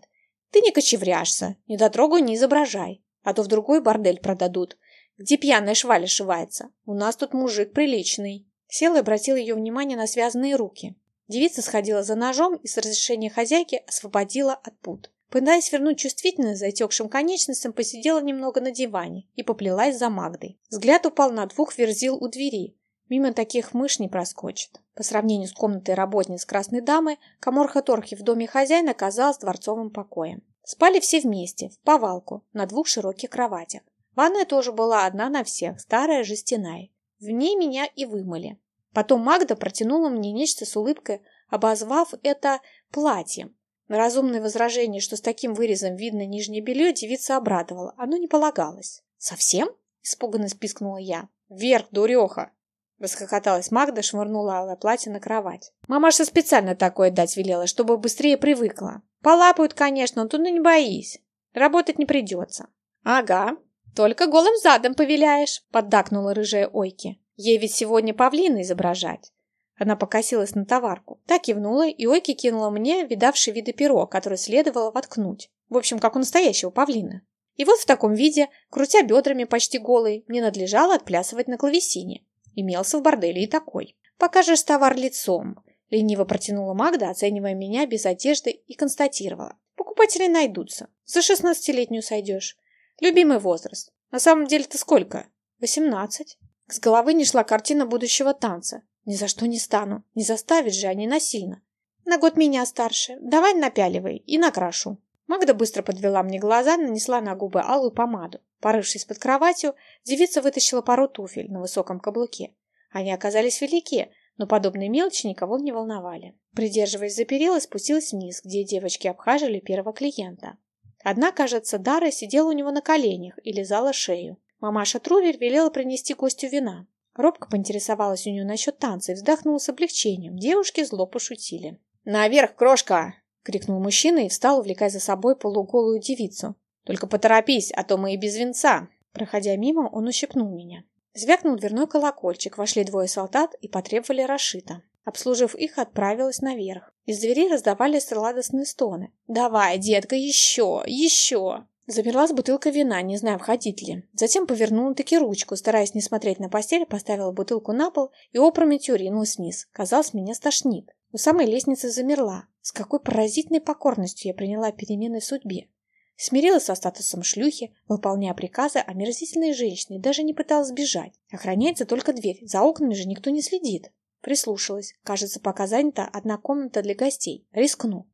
Ты не кочевряшься, не дотрогай, не изображай. А то в другой бордель продадут, где пьяная шваля шивается. У нас тут мужик приличный. Сел и обратил ее внимание на связанные руки. Девица сходила за ножом и с разрешения хозяйки освободила от пут. Пытаясь вернуть чувствительность затекшим конечностям, посидела немного на диване и поплелась за Магдой. Взгляд упал на двух верзил у двери. Мимо таких мышь не проскочит. По сравнению с комнатой работниц Красной Дамы, коморха Торхи в доме хозяина казалась дворцовым покоем. Спали все вместе, в повалку, на двух широких кроватях. Ванная тоже была одна на всех, старая жестяная. В ней меня и вымыли. Потом Магда протянула мне нечто с улыбкой, обозвав это платьем. На разумное возражение, что с таким вырезом видно нижнее белье, девица обрадовала. Оно не полагалось. «Совсем?» – испуганно спискнула я. «Вверх, дуреха!» Расхохоталась Магда, швырнула алое платье на кровать. Мамаша специально такое дать велела, чтобы быстрее привыкла. Полапают, конечно, но тут ну не боись. Работать не придется. Ага, «Только голым задом повеляешь», — поддакнула рыжая Ойки. «Ей ведь сегодня павлина изображать». Она покосилась на товарку. Так кивнула, и Ойки кинула мне видавший виды перо, которое следовало воткнуть. В общем, как у настоящего павлина. И вот в таком виде, крутя бедрами почти голой, мне надлежало отплясывать на клавесине. Имелся в борделе и такой. «Покажешь товар лицом», — лениво протянула Магда, оценивая меня без одежды, и констатировала. «Покупатели найдутся. За шестнадцатилетнюю сойдешь. Любимый возраст. На самом деле ты сколько? Восемнадцать. С головы не шла картина будущего танца. Ни за что не стану. Не заставит же, а не насильно. На год меня старше. Давай напяливай и накрашу. Магда быстро подвела мне глаза, нанесла на губы алую помаду. Порывшись под кроватью, девица вытащила пару туфель на высоком каблуке. Они оказались велики, но подобные мелочи никого не волновали. Придерживаясь за перила, спустилась вниз, где девочки обхаживали первого клиента. Одна, кажется, Дара сидела у него на коленях и лизала шею. Мамаша Трувер велела принести гостю вина. Робко поинтересовалась у нее насчет танца и вздохнула с облегчением. Девушки зло пошутили. «Наверх, крошка!» — крикнул мужчина и встал, увлекая за собой полуголую девицу. «Только поторопись, а то мы и без венца!» Проходя мимо, он ущипнул меня. Звякнул дверной колокольчик, вошли двое солдат и потребовали Рашита. Обслужив их, отправилась наверх. Из двери раздавались радостные стоны. «Давай, детка, еще! Еще!» Замерла с бутылкой вина, не зная, входить ли. Затем повернула таки ручку, стараясь не смотреть на постель, поставила бутылку на пол и опрометью ринулась вниз. Казалось, меня стошнит. У самой лестницы замерла. С какой поразительной покорностью я приняла перемены судьбе. Смирилась со статусом шлюхи, выполняя приказы омерзительной женщины даже не пыталась сбежать. Охраняется только дверь, за окнами же никто не следит. Прислушалась. Кажется, пока занята одна комната для гостей. Рискну.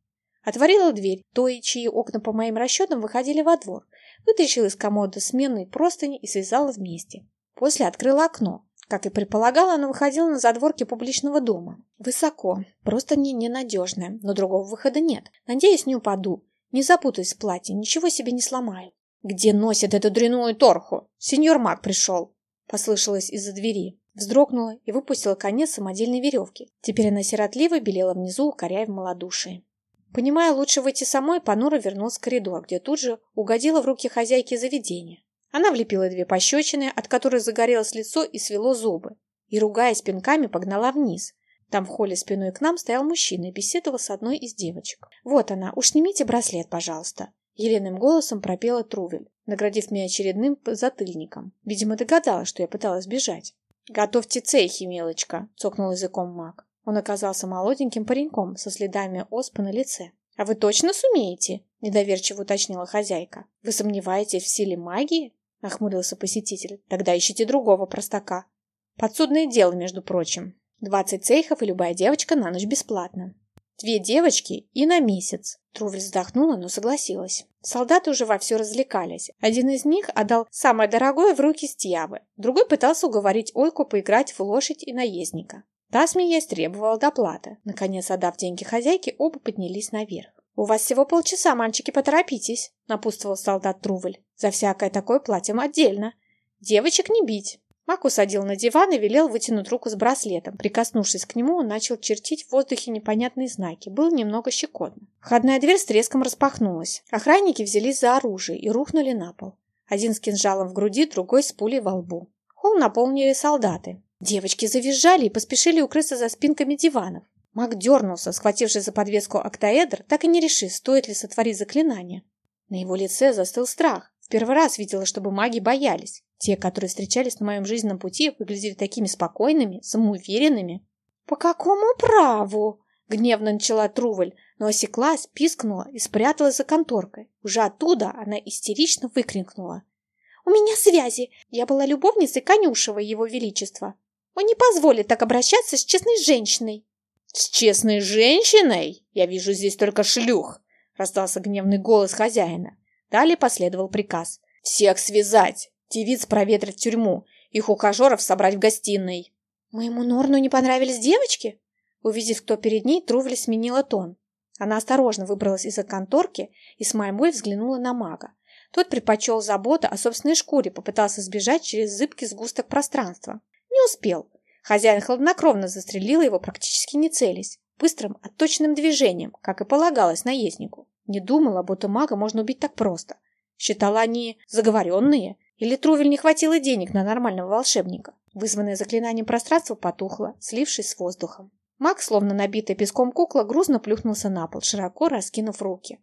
Отворила дверь, той, чьи окна по моим расчетам выходили во двор. Вытащила из комода сменные простыни и связала вместе. После открыла окно. Как и предполагала, оно выходило на задворки публичного дома. Высоко, просто не ненадежное, но другого выхода нет. Надеюсь, не упаду. Не запутаюсь в платье, ничего себе не сломаю. «Где носит эту дряную торху? Сеньор Мак пришел!» Послышалось из-за двери. Вздрогнула и выпустила конец самодельной веревки. Теперь она сиротливо белела внизу, укоряя в малодушии. Понимая, лучше выйти самой, Панура вернулась в коридор, где тут же угодила в руки хозяйки заведения. Она влепила две пощечины, от которых загорелось лицо и свело зубы, и, ругаясь пинками, погнала вниз. Там в холле спиной к нам стоял мужчина и беседовал с одной из девочек. «Вот она, уж снимите браслет, пожалуйста», — еленым голосом пропела Трувель, наградив меня очередным затыльником. Видимо, догадалась, что я пыталась бежать. «Готовьте цехи, мелочка», — цокнул языком маг. Он оказался молоденьким пареньком со следами оспы на лице. «А вы точно сумеете?» – недоверчиво уточнила хозяйка. «Вы сомневаетесь в силе магии?» – нахмурился посетитель. «Тогда ищите другого простака. Подсудное дело, между прочим. Двадцать цейхов и любая девочка на ночь бесплатно. Две девочки и на месяц». Трувель вздохнула, но согласилась. Солдаты уже вовсю развлекались. Один из них отдал самое дорогое в руки Стьявы, другой пытался уговорить Ойку поиграть в лошадь и наездника. Та, смеясь, требовала доплаты. Наконец, отдав деньги хозяйке, оба поднялись наверх. «У вас всего полчаса, мальчики, поторопитесь», — напутствовал солдат Трувель. «За всякое такое платим отдельно. Девочек не бить». Мак усадил на диван и велел вытянуть руку с браслетом. Прикоснувшись к нему, он начал чертить в воздухе непонятные знаки. Было немного щекотно. Входная дверь с треском распахнулась. Охранники взялись за оружие и рухнули на пол. Один с кинжалом в груди, другой с пулей во лбу. Холл наполнили солдаты. Девочки завизжали и поспешили укрыться за спинками диванов. Маг дернулся, схватившись за подвеску октаэдр, так и не решив, стоит ли сотворить заклинание. На его лице застыл страх. В первый раз видела, чтобы маги боялись. Те, которые встречались на моем жизненном пути, выглядели такими спокойными, самоуверенными. «По какому праву?» — гневно начала Труваль, но осеклась, пискнула и спряталась за конторкой. Уже оттуда она истерично выкрикнула. «У меня связи! Я была любовницей Конюшева, его величества!» Он не позволит так обращаться с честной женщиной. «С честной женщиной? Я вижу здесь только шлюх!» Раздался гневный голос хозяина. Далее последовал приказ. «Всех связать! Девиц проветрить в тюрьму, их ухажеров собрать в гостиной!» «Моему Норну не понравились девочки?» Увидев, кто перед ней, Трувель сменила тон. Она осторожно выбралась из-за конторки и с мольбой взглянула на мага. Тот предпочел заботу о собственной шкуре, попытался сбежать через зыбкий сгусток пространства. Не успел. Хозяин хладнокровно застрелил его, практически не целясь, быстрым, отточенным движением, как и полагалось наезднику. Не думала, будто мага можно убить так просто. Считала они заговоренные, или Трувель не хватило денег на нормального волшебника. Вызванное заклинанием пространство потухло, слившись с воздухом. Маг, словно набитая песком кукла, грузно плюхнулся на пол, широко раскинув руки.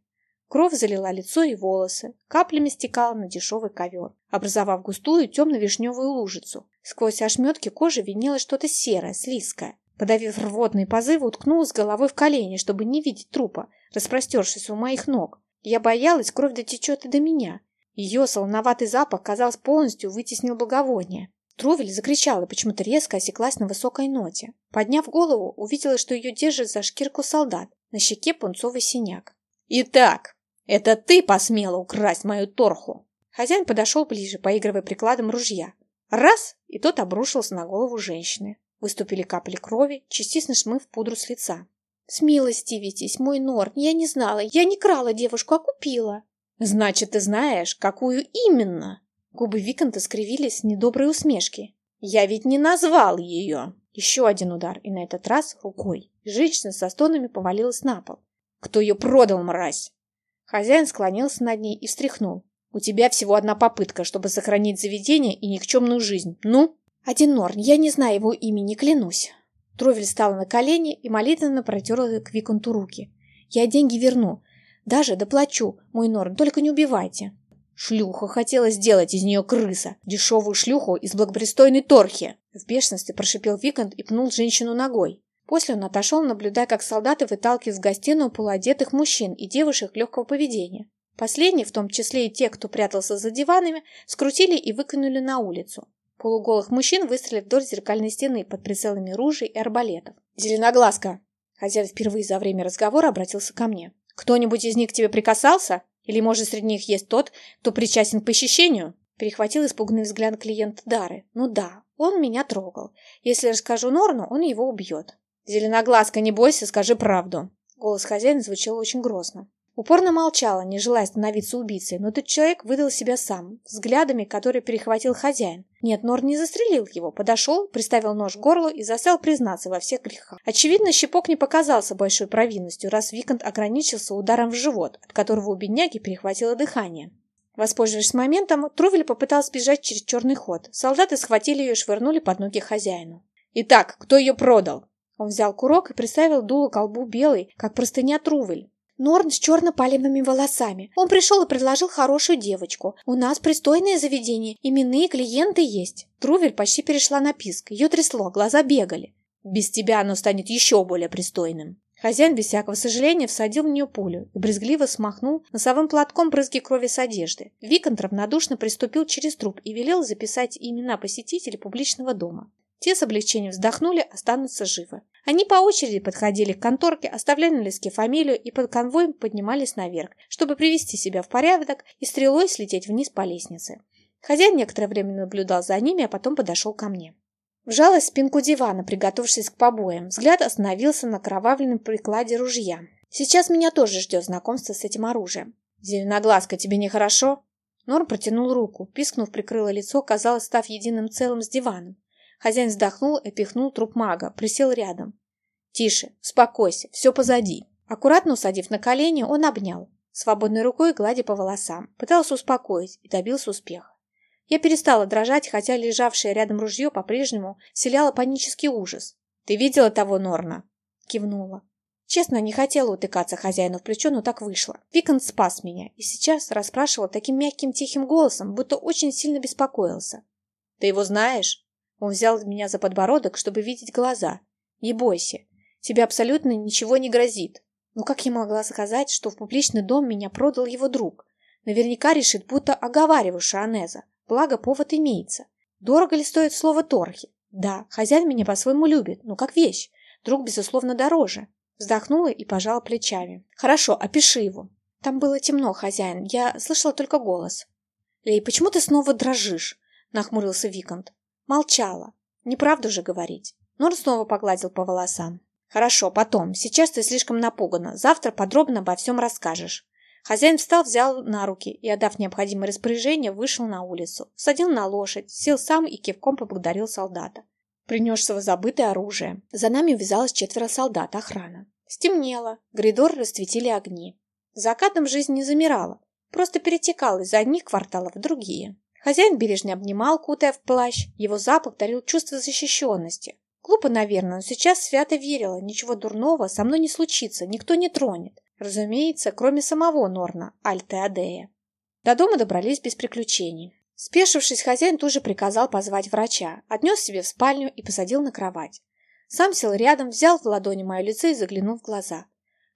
Кровь залила лицо и волосы, каплями стекала на дешевый ковер, образовав густую темно-вишневую лужицу. Сквозь ошметки кожи винелось что-то серое, слизкое. Подавив рвотные позывы, уткнулась головой в колени, чтобы не видеть трупа, распростершись у моих ног. Я боялась, кровь дотечет и до меня. Ее солоноватый запах, казалось, полностью вытеснил благовоние. Трувель закричала, почему-то резко осеклась на высокой ноте. Подняв голову, увидела, что ее держит за шкирку солдат, на щеке пунцовый синяк. «Итак, «Это ты посмела украсть мою торху!» Хозяин подошел ближе, поигрывая прикладом ружья. Раз, и тот обрушился на голову женщины. Выступили капли крови, частично смыв пудру с лица. «Смилостивитесь, мой Норн, я не знала, я не крала девушку, а купила». «Значит, ты знаешь, какую именно?» Губы Виконта скривились с недоброй усмешки. «Я ведь не назвал ее!» Еще один удар, и на этот раз рукой. Женщина со стонами повалилась на пол. «Кто ее продал, мразь?» Хозяин склонился над ней и встряхнул. «У тебя всего одна попытка, чтобы сохранить заведение и никчемную жизнь. Ну?» «Один Норн, я не знаю его имени, клянусь». Тровель встала на колени и молитвенно протерла к Виконту руки. «Я деньги верну. Даже доплачу, мой Норн, только не убивайте». Шлюха хотела сделать из нее крыса, дешевую шлюху из благопристойной торхи. В бешенстве прошипел Виконт и пнул женщину ногой. После он отошел, наблюдая, как солдаты выталкивают в гостиную полуодетых мужчин и девушек легкого поведения. Последние, в том числе и те, кто прятался за диванами, скрутили и выкинули на улицу. полуголых мужчин выстроили вдоль зеркальной стены под прицелами ружей и арбалетов. «Зеленоглазка!» Хозяин впервые за время разговора обратился ко мне. «Кто-нибудь из них тебе прикасался? Или, может, среди них есть тот, кто причастен к похищению?» Перехватил испуганный взгляд клиент Дары. «Ну да, он меня трогал. Если расскажу Норну, он его убьет». «Зеленоглазка, не бойся, скажи правду!» Голос хозяина звучал очень грозно. Упорно молчала, не желая становиться убийцей, но тот человек выдал себя сам, взглядами, которые перехватил хозяин. Нет, Нор не застрелил его, подошел, приставил нож к горлу и заставил признаться во всех грехах. Очевидно, щепок не показался большой провинностью, раз Викант ограничился ударом в живот, от которого у бедняги перехватило дыхание. Воспользовавшись моментом, Трувель попытался бежать через черный ход. Солдаты схватили ее и швырнули под ноги хозяину. «Итак, кто ее продал?» Он взял курок и приставил дуло к колбу белый, как простыня Трувель. Норн с черно-палевыми волосами. Он пришел и предложил хорошую девочку. У нас пристойное заведение, именные клиенты есть. Трувель почти перешла на писк. Ее трясло, глаза бегали. Без тебя оно станет еще более пристойным. Хозяин без всякого сожаления всадил в нее пулю и брезгливо смахнул носовым платком брызги крови с одежды. Виконт равнодушно приступил через труп и велел записать имена посетителей публичного дома. Те с облегчением вздохнули, останутся живы. Они по очереди подходили к конторке, оставляли на леске фамилию и под конвоем поднимались наверх, чтобы привести себя в порядок и стрелой слететь вниз по лестнице. Хозяин некоторое время наблюдал за ними, а потом подошел ко мне. Вжалась в спинку дивана, приготовившись к побоям. Взгляд остановился на кровавленном прикладе ружья. Сейчас меня тоже ждет знакомство с этим оружием. «Зеленоглазка, тебе нехорошо?» Норм протянул руку, пискнув, прикрыла лицо, казалось, став единым целым с диваном. Хозяин вздохнул и пихнул труп мага, присел рядом. «Тише, успокойся, все позади». Аккуратно усадив на колени, он обнял, свободной рукой гладя по волосам, пытался успокоить и добился успеха. Я перестала дрожать, хотя лежавшее рядом ружье по-прежнему вселяло панический ужас. «Ты видела того Норна?» Кивнула. Честно, не хотела утыкаться хозяину в плечо, но так вышло. Викант спас меня и сейчас расспрашивал таким мягким тихим голосом, будто очень сильно беспокоился. «Ты его знаешь?» Он взял меня за подбородок, чтобы видеть глаза. «Не бойся, тебе абсолютно ничего не грозит». Ну как я могла сказать, что в публичный дом меня продал его друг? Наверняка решит, будто оговариваю Шаонеза. Благо, повод имеется. Дорого ли стоит слово торхи? Да, хозяин меня по-своему любит, но как вещь. Друг, безусловно, дороже. Вздохнула и пожала плечами. Хорошо, опиши его. Там было темно, хозяин. Я слышала только голос. Лей, почему ты снова дрожишь? Нахмурился Викант. Молчала. Неправду же говорить. Нор снова погладил по волосам. «Хорошо, потом. Сейчас ты слишком напугана. Завтра подробно обо всем расскажешь». Хозяин встал, взял на руки и, отдав необходимое распоряжение, вышел на улицу. Садил на лошадь, сел сам и кивком поблагодарил солдата. Принесшего забытое оружие. За нами увязалось четверо солдат, охрана. Стемнело, гридор расцветили огни. Закатом жизнь не замирала, просто перетекала из одних кварталов в другие. Хозяин бережно обнимал, кутая в плащ. Его запах дарил чувство защищенности. Глупо, наверное, но сейчас свято верила. Ничего дурного со мной не случится, никто не тронет. Разумеется, кроме самого Норна, Альты Адея. До дома добрались без приключений. Спешившись, хозяин тут же приказал позвать врача, отнес себе в спальню и посадил на кровать. Сам сел рядом, взял в ладони мое лицо и заглянул в глаза.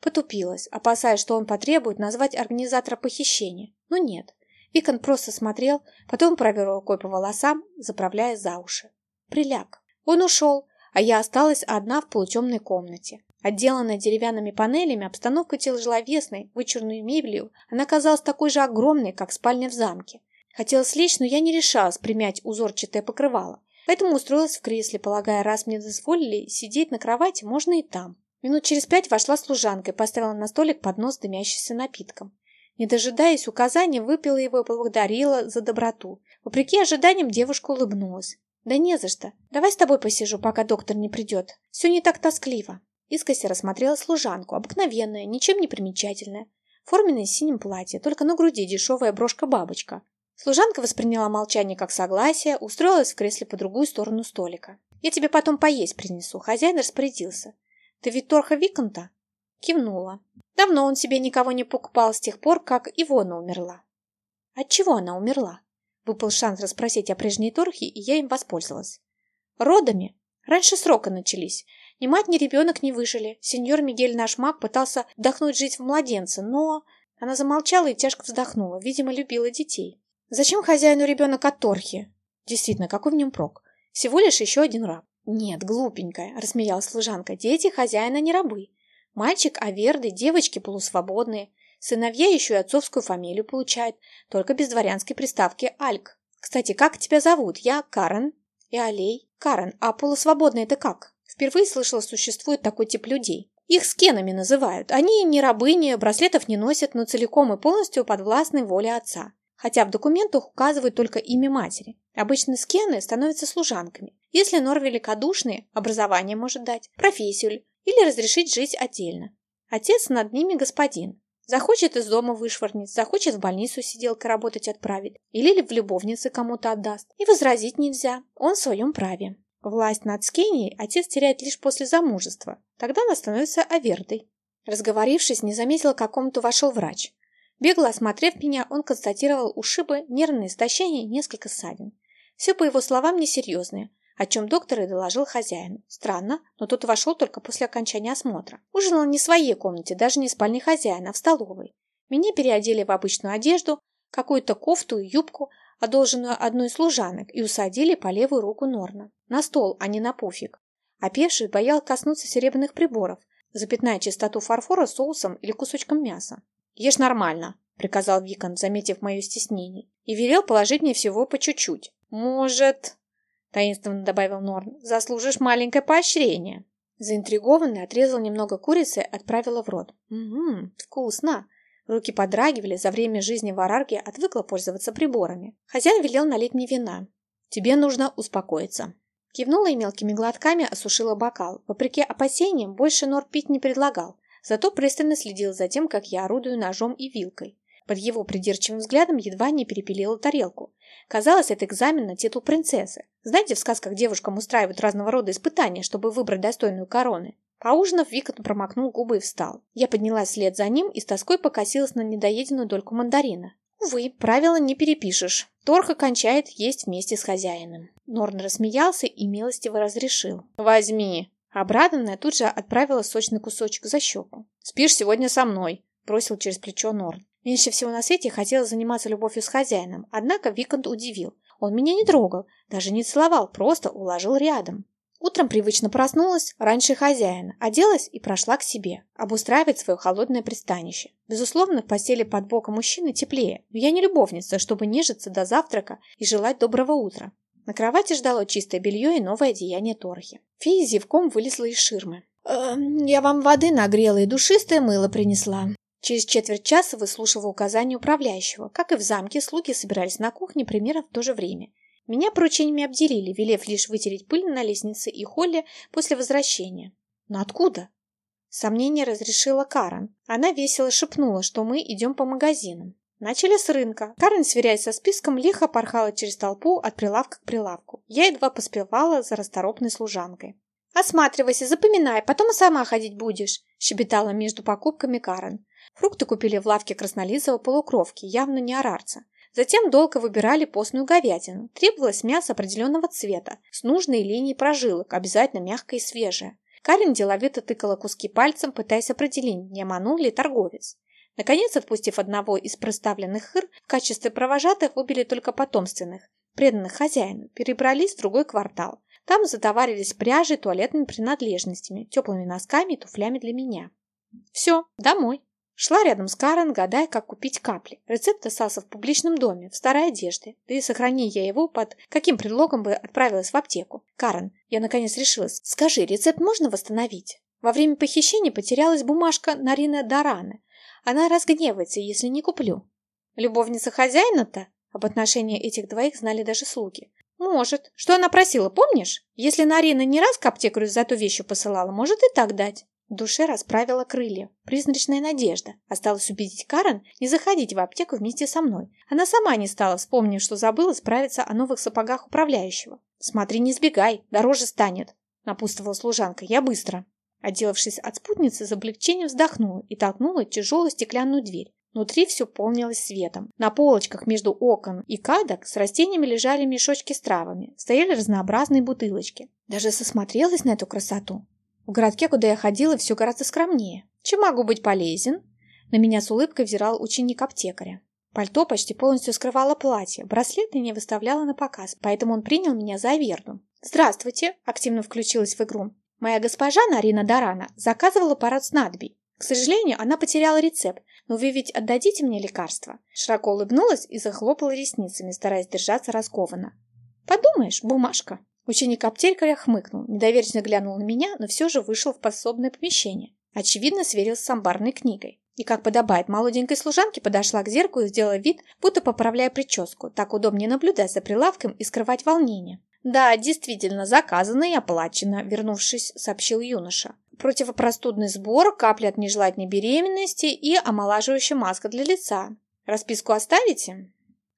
Потупилась, опасаясь, что он потребует назвать организатора похищения. Но нет. Икон просто смотрел, потом провел рукой по волосам, заправляя за уши. Приляг. Он ушел, а я осталась одна в полутемной комнате. Отделанная деревянными панелями, обстановка тяжеловесной, вычурной мебелью, она казалась такой же огромной, как спальня в замке. Хотелось лечь, но я не решалась примять узорчатое покрывало, поэтому устроилась в кресле, полагая, раз мне дозволили сидеть на кровати, можно и там. Минут через пять вошла служанка и поставила на столик поднос с дымящимся напитком. Не дожидаясь указания, выпила его и поблагодарила за доброту. Вопреки ожиданиям девушка улыбнулась. «Да не за что. Давай с тобой посижу, пока доктор не придет. Все не так тоскливо». Искося рассмотрела служанку, обыкновенная, ничем не примечательная. Форменное синем платье, только на груди дешевая брошка-бабочка. Служанка восприняла молчание как согласие, устроилась в кресле по другую сторону столика. «Я тебе потом поесть принесу», хозяин распорядился. «Ты ведь Торха Виконта?» Кивнула. Давно он себе никого не покупал с тех пор, как Ивона умерла. От чего она умерла? Выпал шанс расспросить о прежней Торхе, и я им воспользовалась. Родами. Раньше срока начались. Ни мать, ни ребенок не выжили. Сеньор Мигель наш маг пытался вдохнуть жизнь в младенца, но... Она замолчала и тяжко вздохнула. Видимо, любила детей. Зачем хозяину ребенок от Торхи? Действительно, какой в нем прок? Всего лишь еще один раб. Нет, глупенькая, рассмеялась служанка. Дети хозяина не рабы. Мальчик аверды, девочки полусвободные. Сыновья еще и отцовскую фамилию получают, только без дворянской приставки «Альк». Кстати, как тебя зовут? Я Карен. И Алей. Карен, а полусвободные это как? Впервые слышала, существует такой тип людей. Их скенами называют. Они не рабыни, браслетов не носят, но целиком и полностью подвластны воле отца. Хотя в документах указывают только имя матери. Обычно скены становятся служанками. Если Нор великодушный, образование может дать, профессию или разрешить жить отдельно. Отец над ними господин. Захочет из дома вышвырнет, захочет в больницу сиделкой работать отправить или в любовнице кому-то отдаст. И возразить нельзя, он в своем праве. Власть над Скенией отец теряет лишь после замужества. Тогда она становится Авердой. Разговорившись, не заметила, как в комнату вошел врач. Бегло осмотрев меня, он констатировал ушибы, нервное истощение и несколько ссадин. Все, по его словам, несерьезные, о чем доктор и доложил хозяину. Странно, но тот вошел только после окончания осмотра. Ужинал не в своей комнате, даже не в спальне хозяина, а в столовой. Меня переодели в обычную одежду, какую-то кофту и юбку, одолженную одной из служанок, и усадили по левую руку Норна. На стол, а не на пуфик. Опеший боял коснуться серебряных приборов, запятная чистоту фарфора соусом или кусочком мяса. «Ешь нормально», — приказал Викон, заметив мое стеснение, и велел положить мне всего по чуть-чуть. «Может...» — таинственно добавил Норн. «Заслужишь маленькое поощрение». Заинтригованный отрезал немного курицы и отправила в рот. «Угу, вкусно!» Руки подрагивали, за время жизни в Арарге отвыкла пользоваться приборами. Хозяин велел налить мне вина. «Тебе нужно успокоиться». Кивнула и мелкими глотками осушила бокал. Вопреки опасениям, больше Нор пить не предлагал, зато пристально следил за тем, как я орудую ножом и вилкой. Под его придирчивым взглядом едва не перепилила тарелку. Казалось, это экзамен на титул принцессы. Знаете, в сказках девушкам устраивают разного рода испытания, чтобы выбрать достойную короны. Поужинав, Викон промокнул губы и встал. Я поднялась вслед за ним и с тоской покосилась на недоеденную дольку мандарина. Увы, правила не перепишешь. Торха кончает есть вместе с хозяином. Норн рассмеялся и милостиво разрешил. «Возьми!» Обрадованная тут же отправила сочный кусочек за щеку. «Спишь сегодня со мной!» Бросил через плечо Норн. Меньше всего на свете хотела заниматься любовью с хозяином, однако Викант удивил. Он меня не трогал, даже не целовал, просто уложил рядом. Утром привычно проснулась, раньше хозяина, оделась и прошла к себе, обустраивать свое холодное пристанище. Безусловно, в постели под боком мужчины теплее, но я не любовница, чтобы нежиться до завтрака и желать доброго утра. На кровати ждало чистое белье и новое одеяние Торхи. Фея зевком вылезла из ширмы. «Э, «Я вам воды нагрела и душистое мыло принесла». Через четверть часа выслушивала указания управляющего. Как и в замке, слуги собирались на кухне примерно в то же время. Меня поручениями обделили, велев лишь вытереть пыль на лестнице и холле после возвращения. Но откуда? Сомнение разрешила Карен. Она весело шепнула, что мы идем по магазинам. Начали с рынка. Карен, сверяясь со списком, лихо порхала через толпу от прилавка к прилавку. Я едва поспевала за расторопной служанкой. «Осматривайся, запоминай, потом и сама ходить будешь», – щебетала между покупками Карен. Фрукты купили в лавке краснолизого полукровки, явно не арарца. Затем долго выбирали постную говядину. Требовалось мясо определенного цвета, с нужной линией прожилок, обязательно мягкое и свежее. Карин деловито тыкала куски пальцем, пытаясь определить, не обманул ли торговец. Наконец, отпустив одного из представленных хыр, в качестве провожатых выбили только потомственных, преданных хозяину, перебрались в другой квартал. Там затоварились пряжей, туалетными принадлежностями, теплыми носками и туфлями для меня. Все, домой. Шла рядом с Карен, гадая, как купить капли. Рецепт остался в публичном доме, в старой одежде. Да и сохрани я его, под каким предлогом бы отправилась в аптеку. Карен, я наконец решилась. Скажи, рецепт можно восстановить? Во время похищения потерялась бумажка Нарины Дараны. Она разгневается, если не куплю. Любовница хозяина-то? Об отношении этих двоих знали даже слуги. Может. Что она просила, помнишь? Если Нарина не раз к аптекарю за ту вещь посылала, может и так дать. В душе расправила крылья. Призрачная надежда. Осталось убедить Карен не заходить в аптеку вместе со мной. Она сама не стала, вспомнив, что забыла справиться о новых сапогах управляющего. «Смотри, не сбегай, дороже станет», — напутствовала служанка. «Я быстро». Отделавшись от спутницы, с облегчением вздохнула и толкнула тяжелую стеклянную дверь. Внутри все полнилось светом. На полочках между окон и кадок с растениями лежали мешочки с травами, стояли разнообразные бутылочки. Даже сосмотрелась на эту красоту. В городке, куда я ходила, все гораздо скромнее. Чем могу быть полезен? На меня с улыбкой взирал ученик аптекаря. Пальто почти полностью скрывало платье, браслеты не выставляла на показ, поэтому он принял меня за Аверну. «Здравствуйте!» – активно включилась в игру. Моя госпожа Нарина Дарана заказывала парад снадобий. К сожалению, она потеряла рецепт, но вы ведь отдадите мне лекарство?» Широко улыбнулась и захлопала ресницами, стараясь держаться раскованно. «Подумаешь, бумажка!» Ученик аптекаря хмыкнул, недоверчиво глянул на меня, но все же вышел в подсобное помещение. Очевидно, сверился с амбарной книгой. И, как подобает молоденькой служанке, подошла к зеркалу и сделала вид, будто поправляя прическу. Так удобнее наблюдать за прилавком и скрывать волнение. «Да, действительно, заказано и оплачено», — вернувшись, сообщил юноша. «Противопростудный сбор, капли от нежелательной беременности и омолаживающая маска для лица. Расписку оставите?»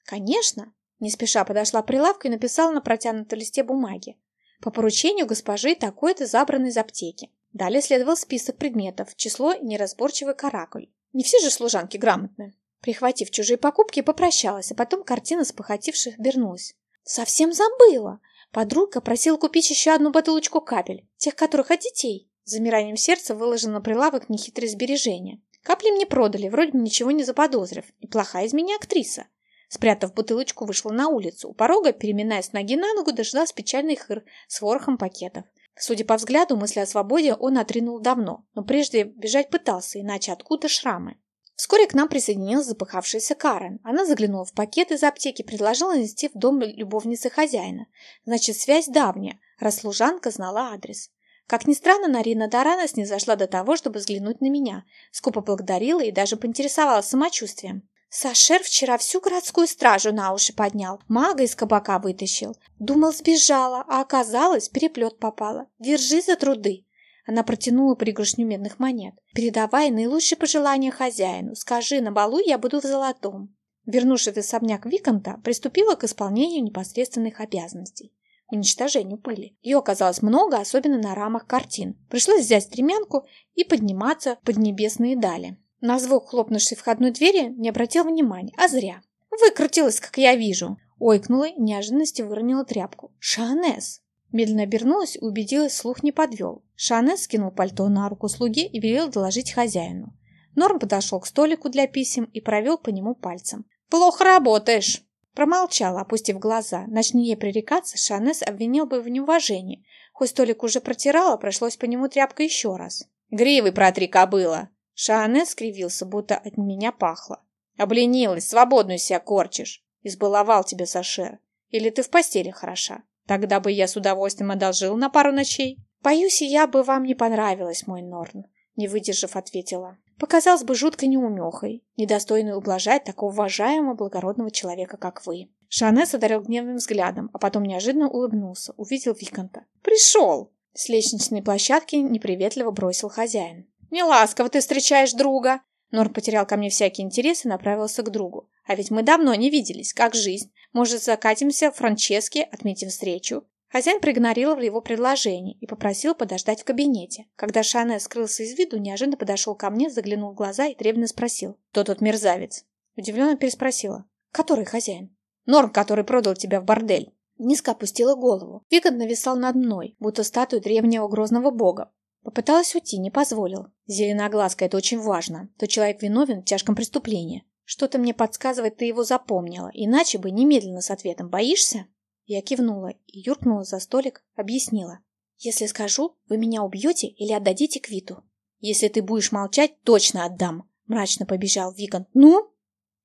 «Конечно», — не спеша подошла прилавка и написала на протянутом листе бумаги. «По поручению госпожи такой-то забран из аптеки». Далее следовал список предметов, число и неразборчивый каракуль. Не все же служанки грамотны. Прихватив чужие покупки, попрощалась, а потом картина спохотивших вернулась. «Совсем забыла!» Подруга просила купить еще одну бутылочку капель, тех, которых от детей. Замиранием сердца выложил на прилавок нехитрые сбережения. Капли мне продали, вроде бы ничего не заподозрив. И плохая из меня актриса. Спрятав бутылочку, вышла на улицу. У порога, переминаясь ноги на ногу, дождалась печальный хыр с ворохом пакетов. Судя по взгляду, мысли о свободе он отринул давно, но прежде бежать пытался, иначе откуда шрамы? Вскоре к нам присоединилась запыхавшаяся Карен. Она заглянула в пакет из аптеки, предложила нести в дом любовницы хозяина. Значит, связь давняя, раз служанка знала адрес. Как ни странно, Нарина Даранос не зашла до того, чтобы взглянуть на меня. Скупо благодарила и даже поинтересовалась самочувствием. Сашер вчера всю городскую стражу на уши поднял, мага из кабака вытащил. Думал, сбежала, а оказалось, переплет попала. Держи за труды. Она протянула пригоршню медных монет. «Передавай наилучшие пожелания хозяину. Скажи, на балу я буду в золотом». Вернувшись в особняк Виконта, приступила к исполнению непосредственных обязанностей. Уничтожению пыли. Ее оказалось много, особенно на рамах картин. Пришлось взять стремянку и подниматься под небесные дали. На звук хлопнувшей входной двери не обратил внимания, а зря. Выкрутилась, как я вижу. Ойкнула и неожиданности выронила тряпку. «Шанес!» Медленно обернулась и убедилась, слух не подвел. Шанес скинул пальто на руку слуге и велел доложить хозяину. Норм подошел к столику для писем и провел по нему пальцем. «Плохо работаешь!» Промолчала, опустив глаза. Начни ей пререкаться, Шанес обвинил бы в неуважении. Хоть столик уже протирала, прошлось по нему тряпкой еще раз. «Гривы протри, кобыла!» Шанес скривился, будто от меня пахло. «Обленилась, свободную себя корчишь!» «Избаловал тебя Сашер. Или ты в постели хороша?» Тогда бы я с удовольствием одолжил на пару ночей. Боюсь, я бы вам не понравилась, мой Норн, не выдержав, ответила. Показалось бы жуткой неумехой, недостойной ублажать такого уважаемого благородного человека, как вы. Шанес одарил гневным взглядом, а потом неожиданно улыбнулся, увидел Виконта. «Пришел!» С лестничной площадки неприветливо бросил хозяин. «Не ласково ты встречаешь друга!» Норн потерял ко мне всякий интерес и направился к другу. «А ведь мы давно не виделись. Как жизнь? Может, закатимся в Франческе, отметим встречу?» Хозяин проигнорировал его предложение и попросил подождать в кабинете. Когда Шане скрылся из виду, неожиданно подошел ко мне, заглянул в глаза и требовательно спросил. «Кто тот мерзавец?» Удивленно переспросила. «Который хозяин?» «Норм, который продал тебя в бордель». Низко опустила голову. Викон нависал над мной, будто статую древнего грозного бога. Попыталась уйти, не позволил. Зеленоглазка, это очень важно. То человек виновен в тяжком преступлении. Что-то мне подсказывает, ты его запомнила, иначе бы немедленно с ответом «Боишься?» Я кивнула и юркнула за столик, объяснила. «Если скажу, вы меня убьете или отдадите Квиту?» «Если ты будешь молчать, точно отдам!» Мрачно побежал Виган. «Ну?»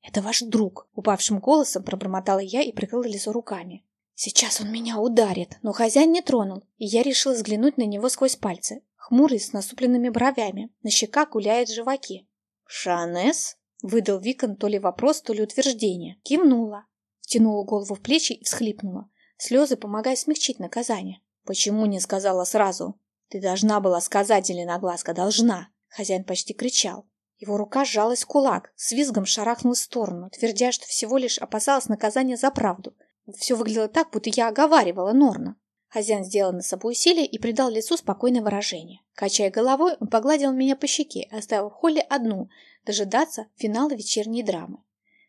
«Это ваш друг!» Упавшим голосом пробормотала я и прикрыла лицо руками. «Сейчас он меня ударит!» Но хозяин не тронул, и я решила взглянуть на него сквозь пальцы. Хмурый, с насупленными бровями. На щеках гуляет живаки. «Шанес?» Выдал Викон то ли вопрос, то ли утверждение. Кивнула. Втянула голову в плечи и всхлипнула. Слезы помогают смягчить наказание. Почему не сказала сразу? Ты должна была сказать, Зеленоглазка, должна. Хозяин почти кричал. Его рука сжалась в кулак, с визгом шарахнул в сторону, твердя, что всего лишь опасалась наказания за правду. Все выглядело так, будто я оговаривала Норна. Хозяин сделал над собой усилие и придал лицу спокойное выражение. Качая головой, он погладил меня по щеке, оставив холле одну, дожидаться финала вечерней драмы.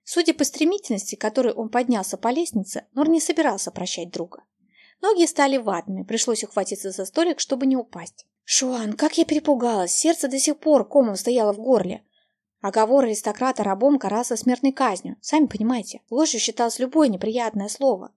Судя по стремительности, которой он поднялся по лестнице, Нор не собирался прощать друга. Ноги стали ватными, пришлось ухватиться за столик, чтобы не упасть. «Шуан, как я перепугалась! Сердце до сих пор комом стояло в горле!» Оговор аристократа рабом карался смертной казнью. Сами понимаете, ложью считалось любое неприятное слово.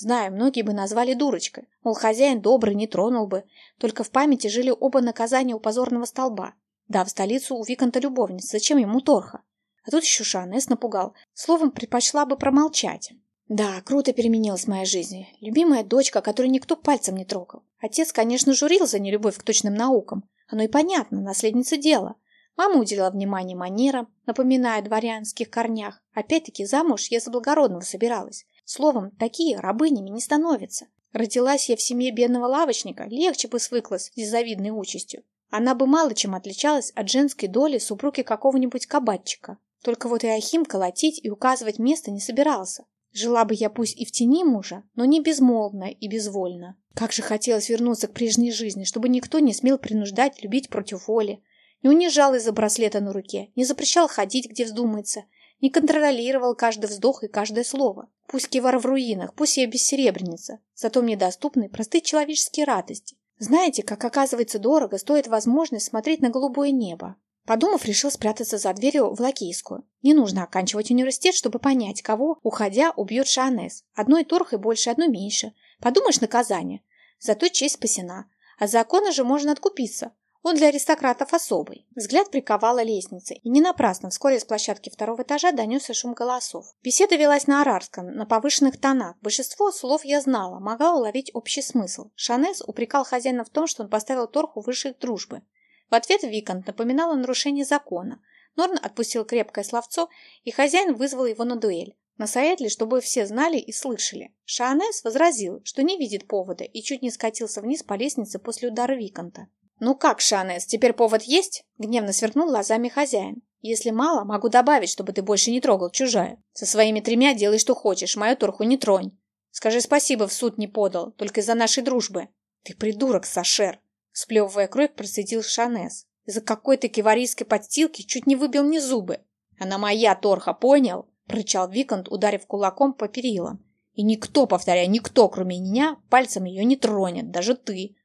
Знаю, многие бы назвали дурочкой. Мол, хозяин добрый, не тронул бы. Только в памяти жили оба наказания у позорного столба. Да, в столицу у Виконта любовниц. Зачем ему торха? А тут еще Шанес напугал. Словом, предпочла бы промолчать. Да, круто переменилась моя жизнь. Любимая дочка, которую никто пальцем не трогал. Отец, конечно, журил за нелюбовь к точным наукам. Оно и понятно, наследница дела. Мама уделила внимание манерам, напоминая о дворянских корнях. Опять-таки, замуж я за благородного собиралась. Словом, такие рабынями не становятся. Родилась я в семье бедного лавочника, легче бы свыклась с незавидной участью. Она бы мало чем отличалась от женской доли супруги какого-нибудь кабачика. Только вот и Ахим колотить и указывать место не собирался. Жила бы я пусть и в тени мужа, но не безмолвно и безвольно. Как же хотелось вернуться к прежней жизни, чтобы никто не смел принуждать любить против воли. Не унижал из-за браслета на руке, не запрещал ходить, где вздумается, не контролировал каждый вздох и каждое слово. Пусть кивар в руинах, пусть я бессеребреница, зато мне доступны простые человеческие радости. Знаете, как оказывается дорого стоит возможность смотреть на голубое небо, Подумав, решил спрятаться за дверью в Лакейскую. Не нужно оканчивать университет, чтобы понять, кого, уходя, убьет Шанес. Одной торхой больше, одной меньше. Подумаешь, наказание. Зато честь спасена. От закона же можно откупиться. Он для аристократов особый. Взгляд приковала лестница, и не напрасно вскоре с площадки второго этажа донесся шум голосов. Беседа велась на арарском, на повышенных тонах. Большинство слов я знала, могла уловить общий смысл. Шанес упрекал хозяина в том, что он поставил торху выше их дружбы. В ответ Викант напоминал о нарушении закона. Норн отпустил крепкое словцо, и хозяин вызвал его на дуэль. Настоять ли, чтобы все знали и слышали. Шаанес возразил, что не видит повода, и чуть не скатился вниз по лестнице после удара Виканта. «Ну как, Шаанес, теперь повод есть?» — гневно сверкнул глазами хозяин. «Если мало, могу добавить, чтобы ты больше не трогал чужая. Со своими тремя делай, что хочешь, мою торху не тронь. Скажи спасибо, в суд не подал, только из-за нашей дружбы». «Ты придурок, Сашер!» Сплевывая кровь, процедил Шанес. Из-за какой-то киварийской подстилки чуть не выбил мне зубы. «Она моя, Торха, понял?» — прычал Викант, ударив кулаком по перилам. «И никто, повторяю, никто, кроме меня, пальцем ее не тронет, даже ты».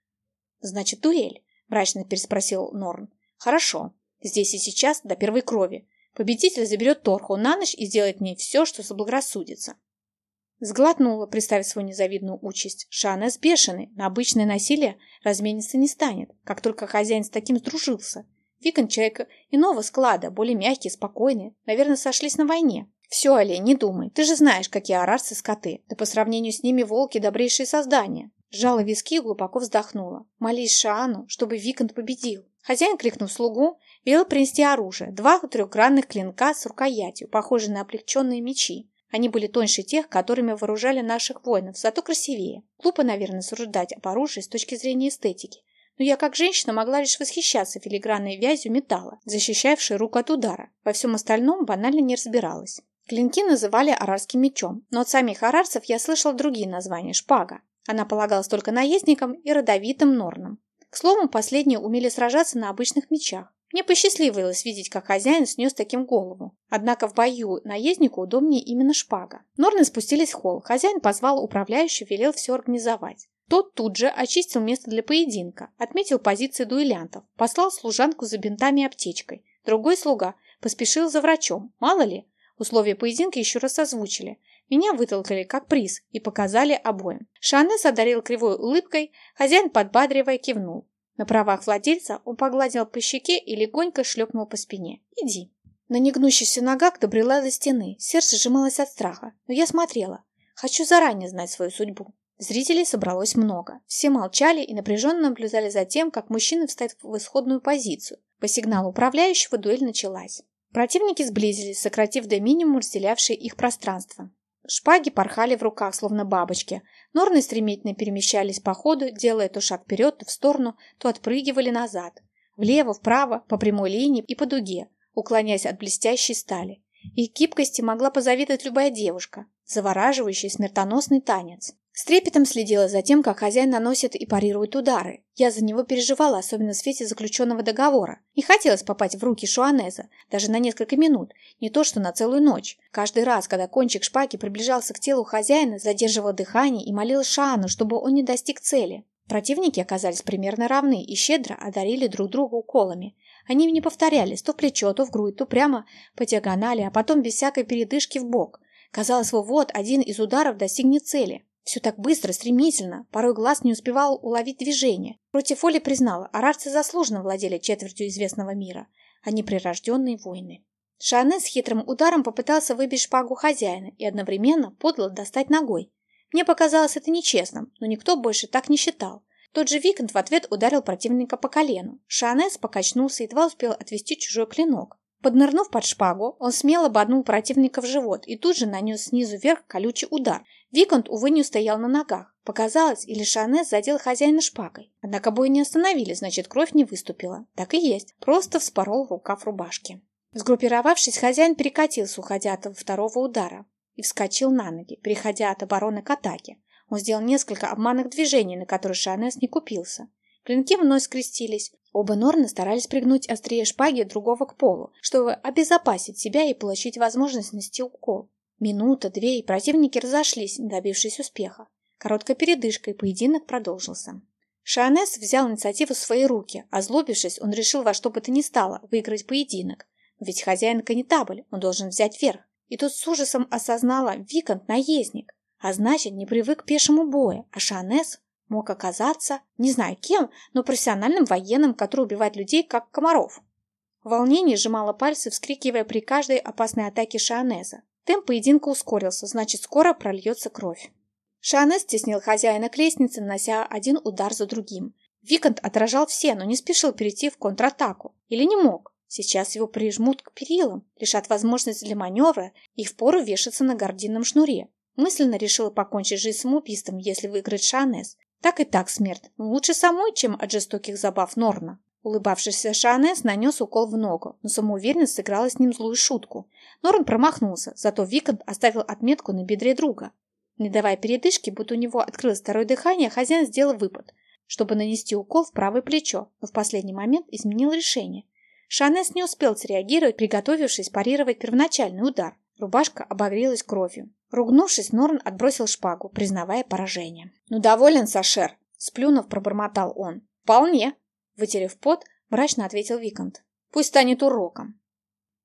«Значит, дуэль?» — мрачно переспросил Норн. «Хорошо. Здесь и сейчас, до первой крови. Победитель заберет Торху на ночь и сделает мне все, что заблагорассудится. Сглотнула, представив свою незавидную участь. Шанес бешеный, на обычное насилие размениться не станет, как только хозяин с таким сдружился. Викон человек иного склада, более мягкий, спокойный. Наверное, сошлись на войне. Все, Али, не думай. Ты же знаешь, какие арарцы скоты. Да по сравнению с ними волки добрейшие создания. Сжала виски и глубоко вздохнула. Молись Шаану, чтобы Виконт победил. Хозяин, кликнув слугу, велел принести оружие. Два трехгранных клинка с рукоятью, похожие на облегченные мечи. Они были тоньше тех, которыми вооружали наших воинов, зато красивее. Глупо, наверное, суждать об оружии с точки зрения эстетики. Но я, как женщина, могла лишь восхищаться филигранной вязью металла, защищавшей руку от удара. Во всем остальном банально не разбиралась. Клинки называли арарским мечом, но от самих арарцев я слышала другие названия – шпага. Она полагалась только наездникам и родовитым норнам. К слову, последние умели сражаться на обычных мечах. Мне посчастливилось видеть, как хозяин снес таким голову. Однако в бою наезднику удобнее именно шпага. Норны спустились в холл. Хозяин позвал управляющего, велел все организовать. Тот тут же очистил место для поединка, отметил позиции дуэлянтов, послал служанку за бинтами и аптечкой. Другой слуга поспешил за врачом. Мало ли, условия поединка еще раз озвучили. Меня вытолкали как приз и показали обоим. Шанес одарил кривой улыбкой, хозяин, подбадривая, кивнул. На правах владельца он погладил по щеке и легонько шлепнул по спине. «Иди». На негнущихся ногах добрела до стены. Сердце сжималось от страха, но я смотрела. Хочу заранее знать свою судьбу. Зрителей собралось много. Все молчали и напряженно наблюдали за тем, как мужчины встают в исходную позицию. По сигналу управляющего дуэль началась. Противники сблизились, сократив до минимума разделявшее их пространство. Шпаги порхали в руках, словно бабочки. Норны стремительно перемещались по ходу, делая то шаг вперед, то в сторону, то отпрыгивали назад. Влево, вправо, по прямой линии и по дуге, уклоняясь от блестящей стали. Их гибкости могла позавидовать любая девушка. Завораживающий смертоносный танец. С трепетом следила за тем, как хозяин наносит и парирует удары. Я за него переживала, особенно в свете заключенного договора. Не хотелось попасть в руки Шуанеза, даже на несколько минут, не то что на целую ночь. Каждый раз, когда кончик шпаги приближался к телу хозяина, задерживала дыхание и молила Шаану, чтобы он не достиг цели. Противники оказались примерно равны и щедро одарили друг друга уколами. Они не повторялись то в плечо, то в грудь, то прямо по диагонали, а потом без всякой передышки в бок. Казалось, вот один из ударов достигнет цели. Все так быстро, стремительно, порой глаз не успевал уловить движение. Против воли признала, арарцы заслуженно владели четвертью известного мира. Они прирожденные воины. Шане с хитрым ударом попытался выбить шпагу хозяина и одновременно подло достать ногой. Мне показалось это нечестным, но никто больше так не считал. Тот же Викант в ответ ударил противника по колену. Шанес покачнулся и едва успел отвести чужой клинок. Поднырнув под шпагу, он смело боднул противника в живот и тут же нанес снизу вверх колючий удар. Виконт, увы, не устоял на ногах. Показалось, или Шанес задел хозяина шпагой. Однако бой не остановили, значит, кровь не выступила. Так и есть. Просто вспорол рукав рубашки. Сгруппировавшись, хозяин перекатился, уходя от второго удара, и вскочил на ноги, переходя от обороны к атаке. Он сделал несколько обманных движений, на которые Шанес не купился. Клинки вновь скрестились. Оба Норна старались пригнуть острие шпаги другого к полу, чтобы обезопасить себя и получить возможность нанести укол. Минута, две, и противники разошлись, добившись успеха. Короткая передышка, и поединок продолжился. Шанес взял инициативу в свои руки. Озлобившись, он решил во что бы то ни стало выиграть поединок. Ведь хозяин канитабль, он должен взять верх. И тут с ужасом осознала Викант наездник, а значит, не привык к пешему бою, а Шанес мог оказаться, не знаю кем, но профессиональным военным, который убивает людей, как комаров. В волнении сжимала пальцы, вскрикивая при каждой опасной атаке Шанеза. Темп поединка ускорился, значит, скоро прольется кровь. Шанес стеснил хозяина к лестнице, нанося один удар за другим. Викант отражал все, но не спешил перейти в контратаку. Или не мог. Сейчас его прижмут к перилам, лишат возможности для маневра и впору вешаться на гординном шнуре. Мысленно решила покончить жизнь самоубийством, если выиграть Шанес. Так и так смерть. Но лучше самой, чем от жестоких забав Норна. Улыбавшийся Шанес нанес укол в ногу, но самоуверенность сыграла с ним злую шутку. Норн промахнулся, зато Викант оставил отметку на бедре друга. Не давая передышки, будто у него открылось второе дыхание, хозяин сделал выпад, чтобы нанести укол в правое плечо, но в последний момент изменил решение. Шанес не успел среагировать, приготовившись парировать первоначальный удар. Рубашка обогрелась кровью. Ругнувшись, Норн отбросил шпагу, признавая поражение. «Ну, доволен, Сашер!» Сплюнув, пробормотал он. «Вполне!» Вытерев пот, мрачно ответил Викант. «Пусть станет уроком!»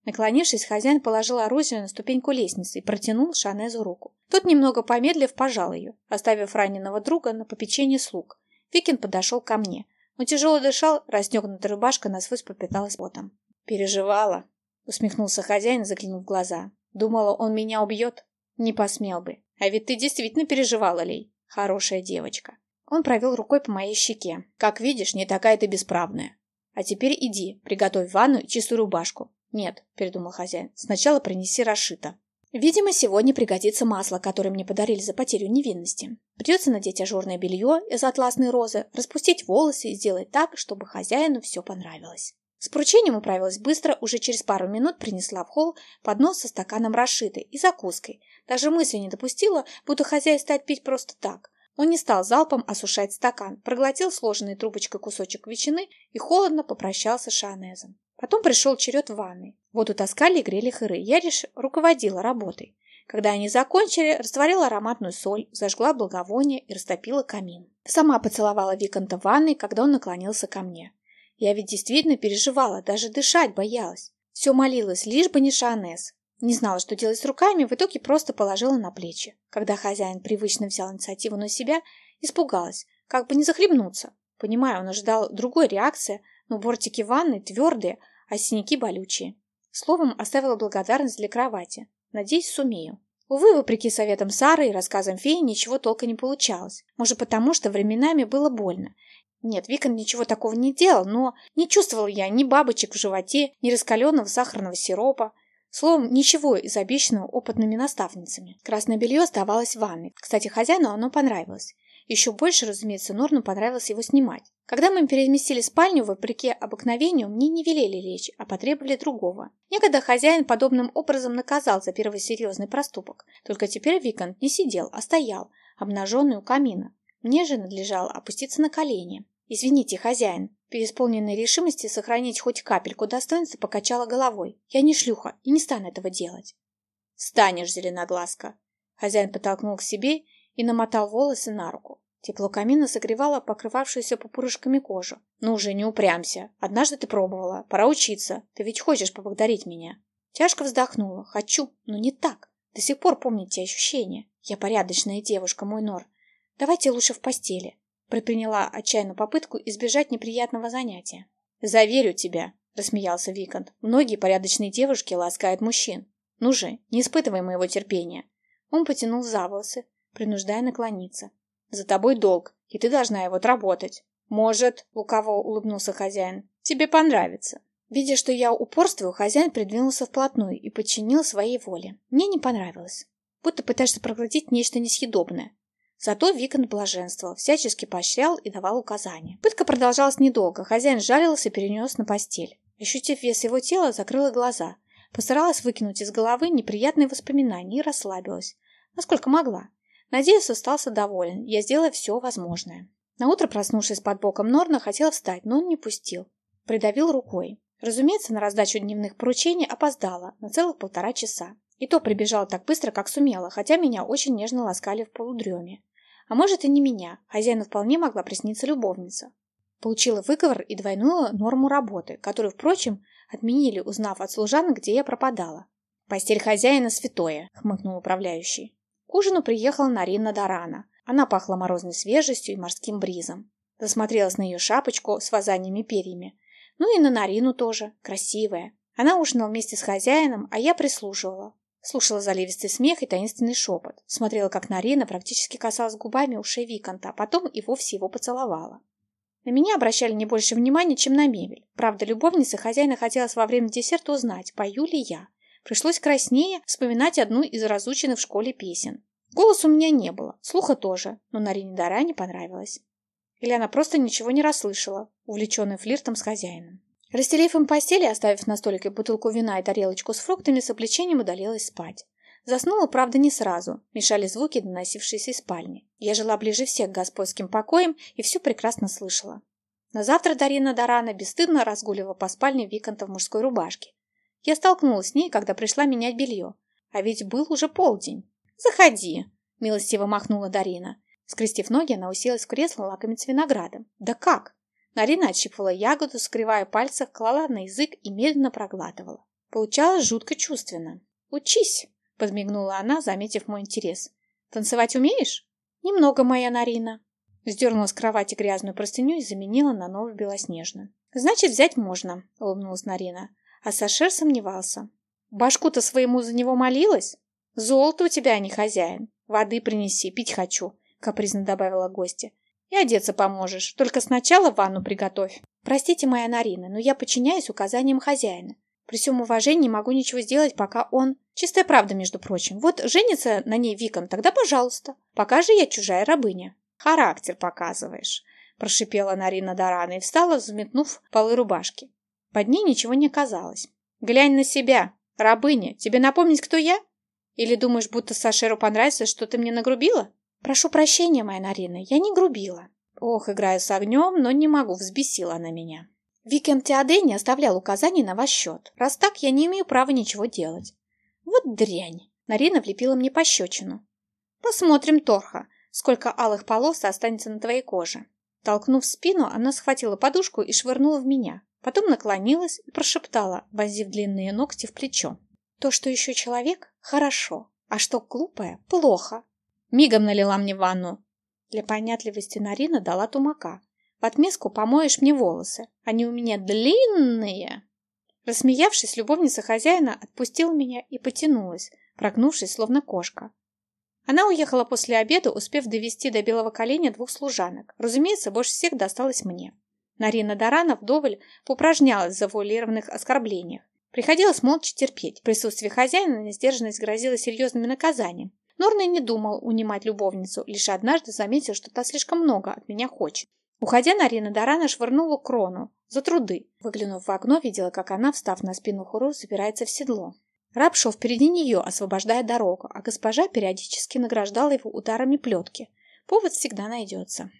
Наклонившись, хозяин положил оружие на ступеньку лестницы и протянул Шанезу руку. Тот, немного помедлив, пожал ее, оставив раненого друга на попечение слуг. Викин подошел ко мне. Он тяжело дышал, расстегнутая рубашка насквозь пропиталась потом. «Переживала», — усмехнулся хозяин, заглянув в глаза. Думала, он меня убьет? Не посмел бы. А ведь ты действительно переживала, Лей. Хорошая девочка. Он провел рукой по моей щеке. Как видишь, не такая ты бесправная. А теперь иди, приготовь ванну и чистую рубашку. Нет, передумал хозяин. Сначала принеси расшито. Видимо, сегодня пригодится масло, которое мне подарили за потерю невинности. Придется надеть ажурное белье из атласной розы, распустить волосы и сделать так, чтобы хозяину все понравилось. С поручением управилась быстро, уже через пару минут принесла в холл поднос со стаканом расшитой и закуской. Даже мысли не допустила, будто хозяин стать пить просто так. Он не стал залпом осушать стакан, проглотил сложенной трубочкой кусочек ветчины и холодно попрощался с Шанезом. Потом пришел черед ванной. Воду таскали и грели хыры. Я лишь руководила работой. Когда они закончили, растворила ароматную соль, зажгла благовоние и растопила камин. Сама поцеловала Виконта в ванной, когда он наклонился ко мне. Я ведь действительно переживала, даже дышать боялась. Все молилась, лишь бы не Шанес. Не знала, что делать с руками, в итоге просто положила на плечи. Когда хозяин привычно взял инициативу на себя, испугалась, как бы не захлебнуться. Понимаю, он ожидал другой реакции, но бортики ванны твердые, а синяки болючие. Словом, оставила благодарность для кровати. Надеюсь, сумею. Увы, вопреки советам Сары и рассказам феи, ничего толка не получалось. Может, потому что временами было больно, нет, Викон ничего такого не делал, но не чувствовал я ни бабочек в животе, ни раскаленного сахарного сиропа. Словом, ничего из обещанного опытными наставницами. Красное белье оставалось в ванной. Кстати, хозяину оно понравилось. Еще больше, разумеется, Норну понравилось его снимать. Когда мы переместили спальню, вопреки обыкновению, мне не велели лечь, а потребовали другого. Некогда хозяин подобным образом наказал за первый серьезный проступок. Только теперь Викант не сидел, а стоял, обнаженный у камина. Мне же надлежало опуститься на колени. «Извините, хозяин». Переисполненной решимости сохранить хоть капельку достоинства покачала головой. «Я не шлюха и не стану этого делать». «Станешь, зеленоглазка!» Хозяин подтолкнул к себе и намотал волосы на руку. Тепло камина согревало покрывавшуюся пупырышками кожу. «Ну уже не упрямся. Однажды ты пробовала. Пора учиться. Ты ведь хочешь поблагодарить меня?» Тяжко вздохнула. «Хочу, но не так. До сих пор помню те ощущения. Я порядочная девушка, мой нор. Давайте лучше в постели». Предприняла отчаянную попытку избежать неприятного занятия. «Заверю тебя», — рассмеялся Викант. «Многие порядочные девушки ласкают мужчин. Ну же, не испытывай моего терпения». Он потянул за волосы, принуждая наклониться. За тобой долг, и ты должна его отработать. Может, у кого улыбнулся хозяин, тебе понравится. Видя, что я упорствую, хозяин придвинулся вплотную и подчинил своей воле. Мне не понравилось. Будто пытаешься проглотить нечто несъедобное. Зато Викант блаженствовал, всячески поощрял и давал указания. Пытка продолжалась недолго. Хозяин жалился и перенес на постель. Ощутив вес его тела, закрыла глаза. Постаралась выкинуть из головы неприятные воспоминания и расслабилась. Насколько могла. Надеюсь, остался доволен. Я сделала все возможное. Наутро, проснувшись под боком Норна, хотела встать, но он не пустил. Придавил рукой. Разумеется, на раздачу дневных поручений опоздала на целых полтора часа. И то прибежала так быстро, как сумела, хотя меня очень нежно ласкали в полудреме. А может и не меня, хозяину вполне могла присниться любовница. Получила выговор и двойную норму работы, которую, впрочем, отменили, узнав от служанок, где я пропадала. «Постель хозяина святое», — хмыкнул управляющий. К ужину приехала Нарина Дарана. Она пахла морозной свежестью и морским бризом. Засмотрелась на ее шапочку с вязаниями перьями. Ну и на Нарину тоже, красивая. Она ужинала вместе с хозяином, а я прислушивала. Слушала заливистый смех и таинственный шепот. Смотрела, как Нарина практически касалась губами ушей Виконта, а потом и вовсе его поцеловала. На меня обращали не больше внимания, чем на мебель. Правда, любовнице хозяина хотелось во время десерта узнать, пою ли я. Пришлось краснее вспоминать одну из разученных в школе песен. Голос у меня не было, слуха тоже, но Нарине Дара не понравилось. Или она просто ничего не расслышала, увлеченная флиртом с хозяином. Расстелив им постель и оставив на столике бутылку вина и тарелочку с фруктами, с облегчением удалилась спать. Заснула, правда, не сразу. Мешали звуки, доносившиеся из спальни. Я жила ближе всех к господским покоям и все прекрасно слышала. На завтра Дарина Дарана бесстыдно разгуливала по спальне Виконта в мужской рубашке. Я столкнулась с ней, когда пришла менять белье. А ведь был уже полдень. «Заходи!» – милостиво махнула Дарина. Скрестив ноги, она уселась в кресло лакомиться виноградом. «Да как?» Нарина отщипывала ягоду, скрывая пальцы, клала на язык и медленно проглатывала. Получалось жутко чувственно. «Учись!» – подмигнула она, заметив мой интерес. «Танцевать умеешь?» «Немного, моя Нарина». Сдернула с кровати грязную простыню и заменила на новую белоснежную. «Значит, взять можно», – улыбнулась Нарина. А Сашер сомневался. «Башку-то своему за него молилась? Золото у тебя, а не хозяин. Воды принеси, пить хочу», — капризно добавила гостья. «И одеться поможешь, только сначала ванну приготовь». «Простите, моя Нарина, но я подчиняюсь указаниям хозяина. При всем уважении могу ничего сделать, пока он... Чистая правда, между прочим. Вот женится на ней Викон, тогда пожалуйста. Пока же я чужая рабыня». «Характер показываешь», — прошипела Нарина Дорана и встала, взметнув полы рубашки. Под ней ничего не казалось. «Глянь на себя, рабыня, тебе напомнить, кто я? Или думаешь, будто Сашеру понравится, что ты мне нагрубила?» «Прошу прощения, моя Нарина, я не грубила». Ох, играю с огнем, но не могу, взбесила она меня. Викенд Теоде не оставлял указаний на ваш счет. Раз так, я не имею права ничего делать. Вот дрянь. Нарина влепила мне пощечину. Посмотрим, Торха, сколько алых полос останется на твоей коже. Толкнув спину, она схватила подушку и швырнула в меня. Потом наклонилась и прошептала, возив длинные ногти в плечо. То, что еще человек, хорошо, а что глупое, плохо. Мигом налила мне ванну. Для понятливости Нарина дала тумака. В отместку помоешь мне волосы. Они у меня длинные. Рассмеявшись, любовница хозяина отпустила меня и потянулась, прогнувшись, словно кошка. Она уехала после обеда, успев довести до белого коленя двух служанок. Разумеется, больше всех досталось мне. Нарина Дарана вдоволь поупражнялась в завуалированных оскорблениях. Приходилось молча терпеть. Присутствие хозяина на сдержанность грозило серьезными наказаниями. Норный не думал унимать любовницу, лишь однажды заметил, что та слишком много от меня хочет. Уходя, Нарина Дарана швырнула крону за труды. Выглянув в окно, видела, как она, встав на спину Хуру, забирается в седло. Раб шел впереди нее, освобождая дорогу, а госпожа периодически награждала его ударами плетки. Повод всегда найдется.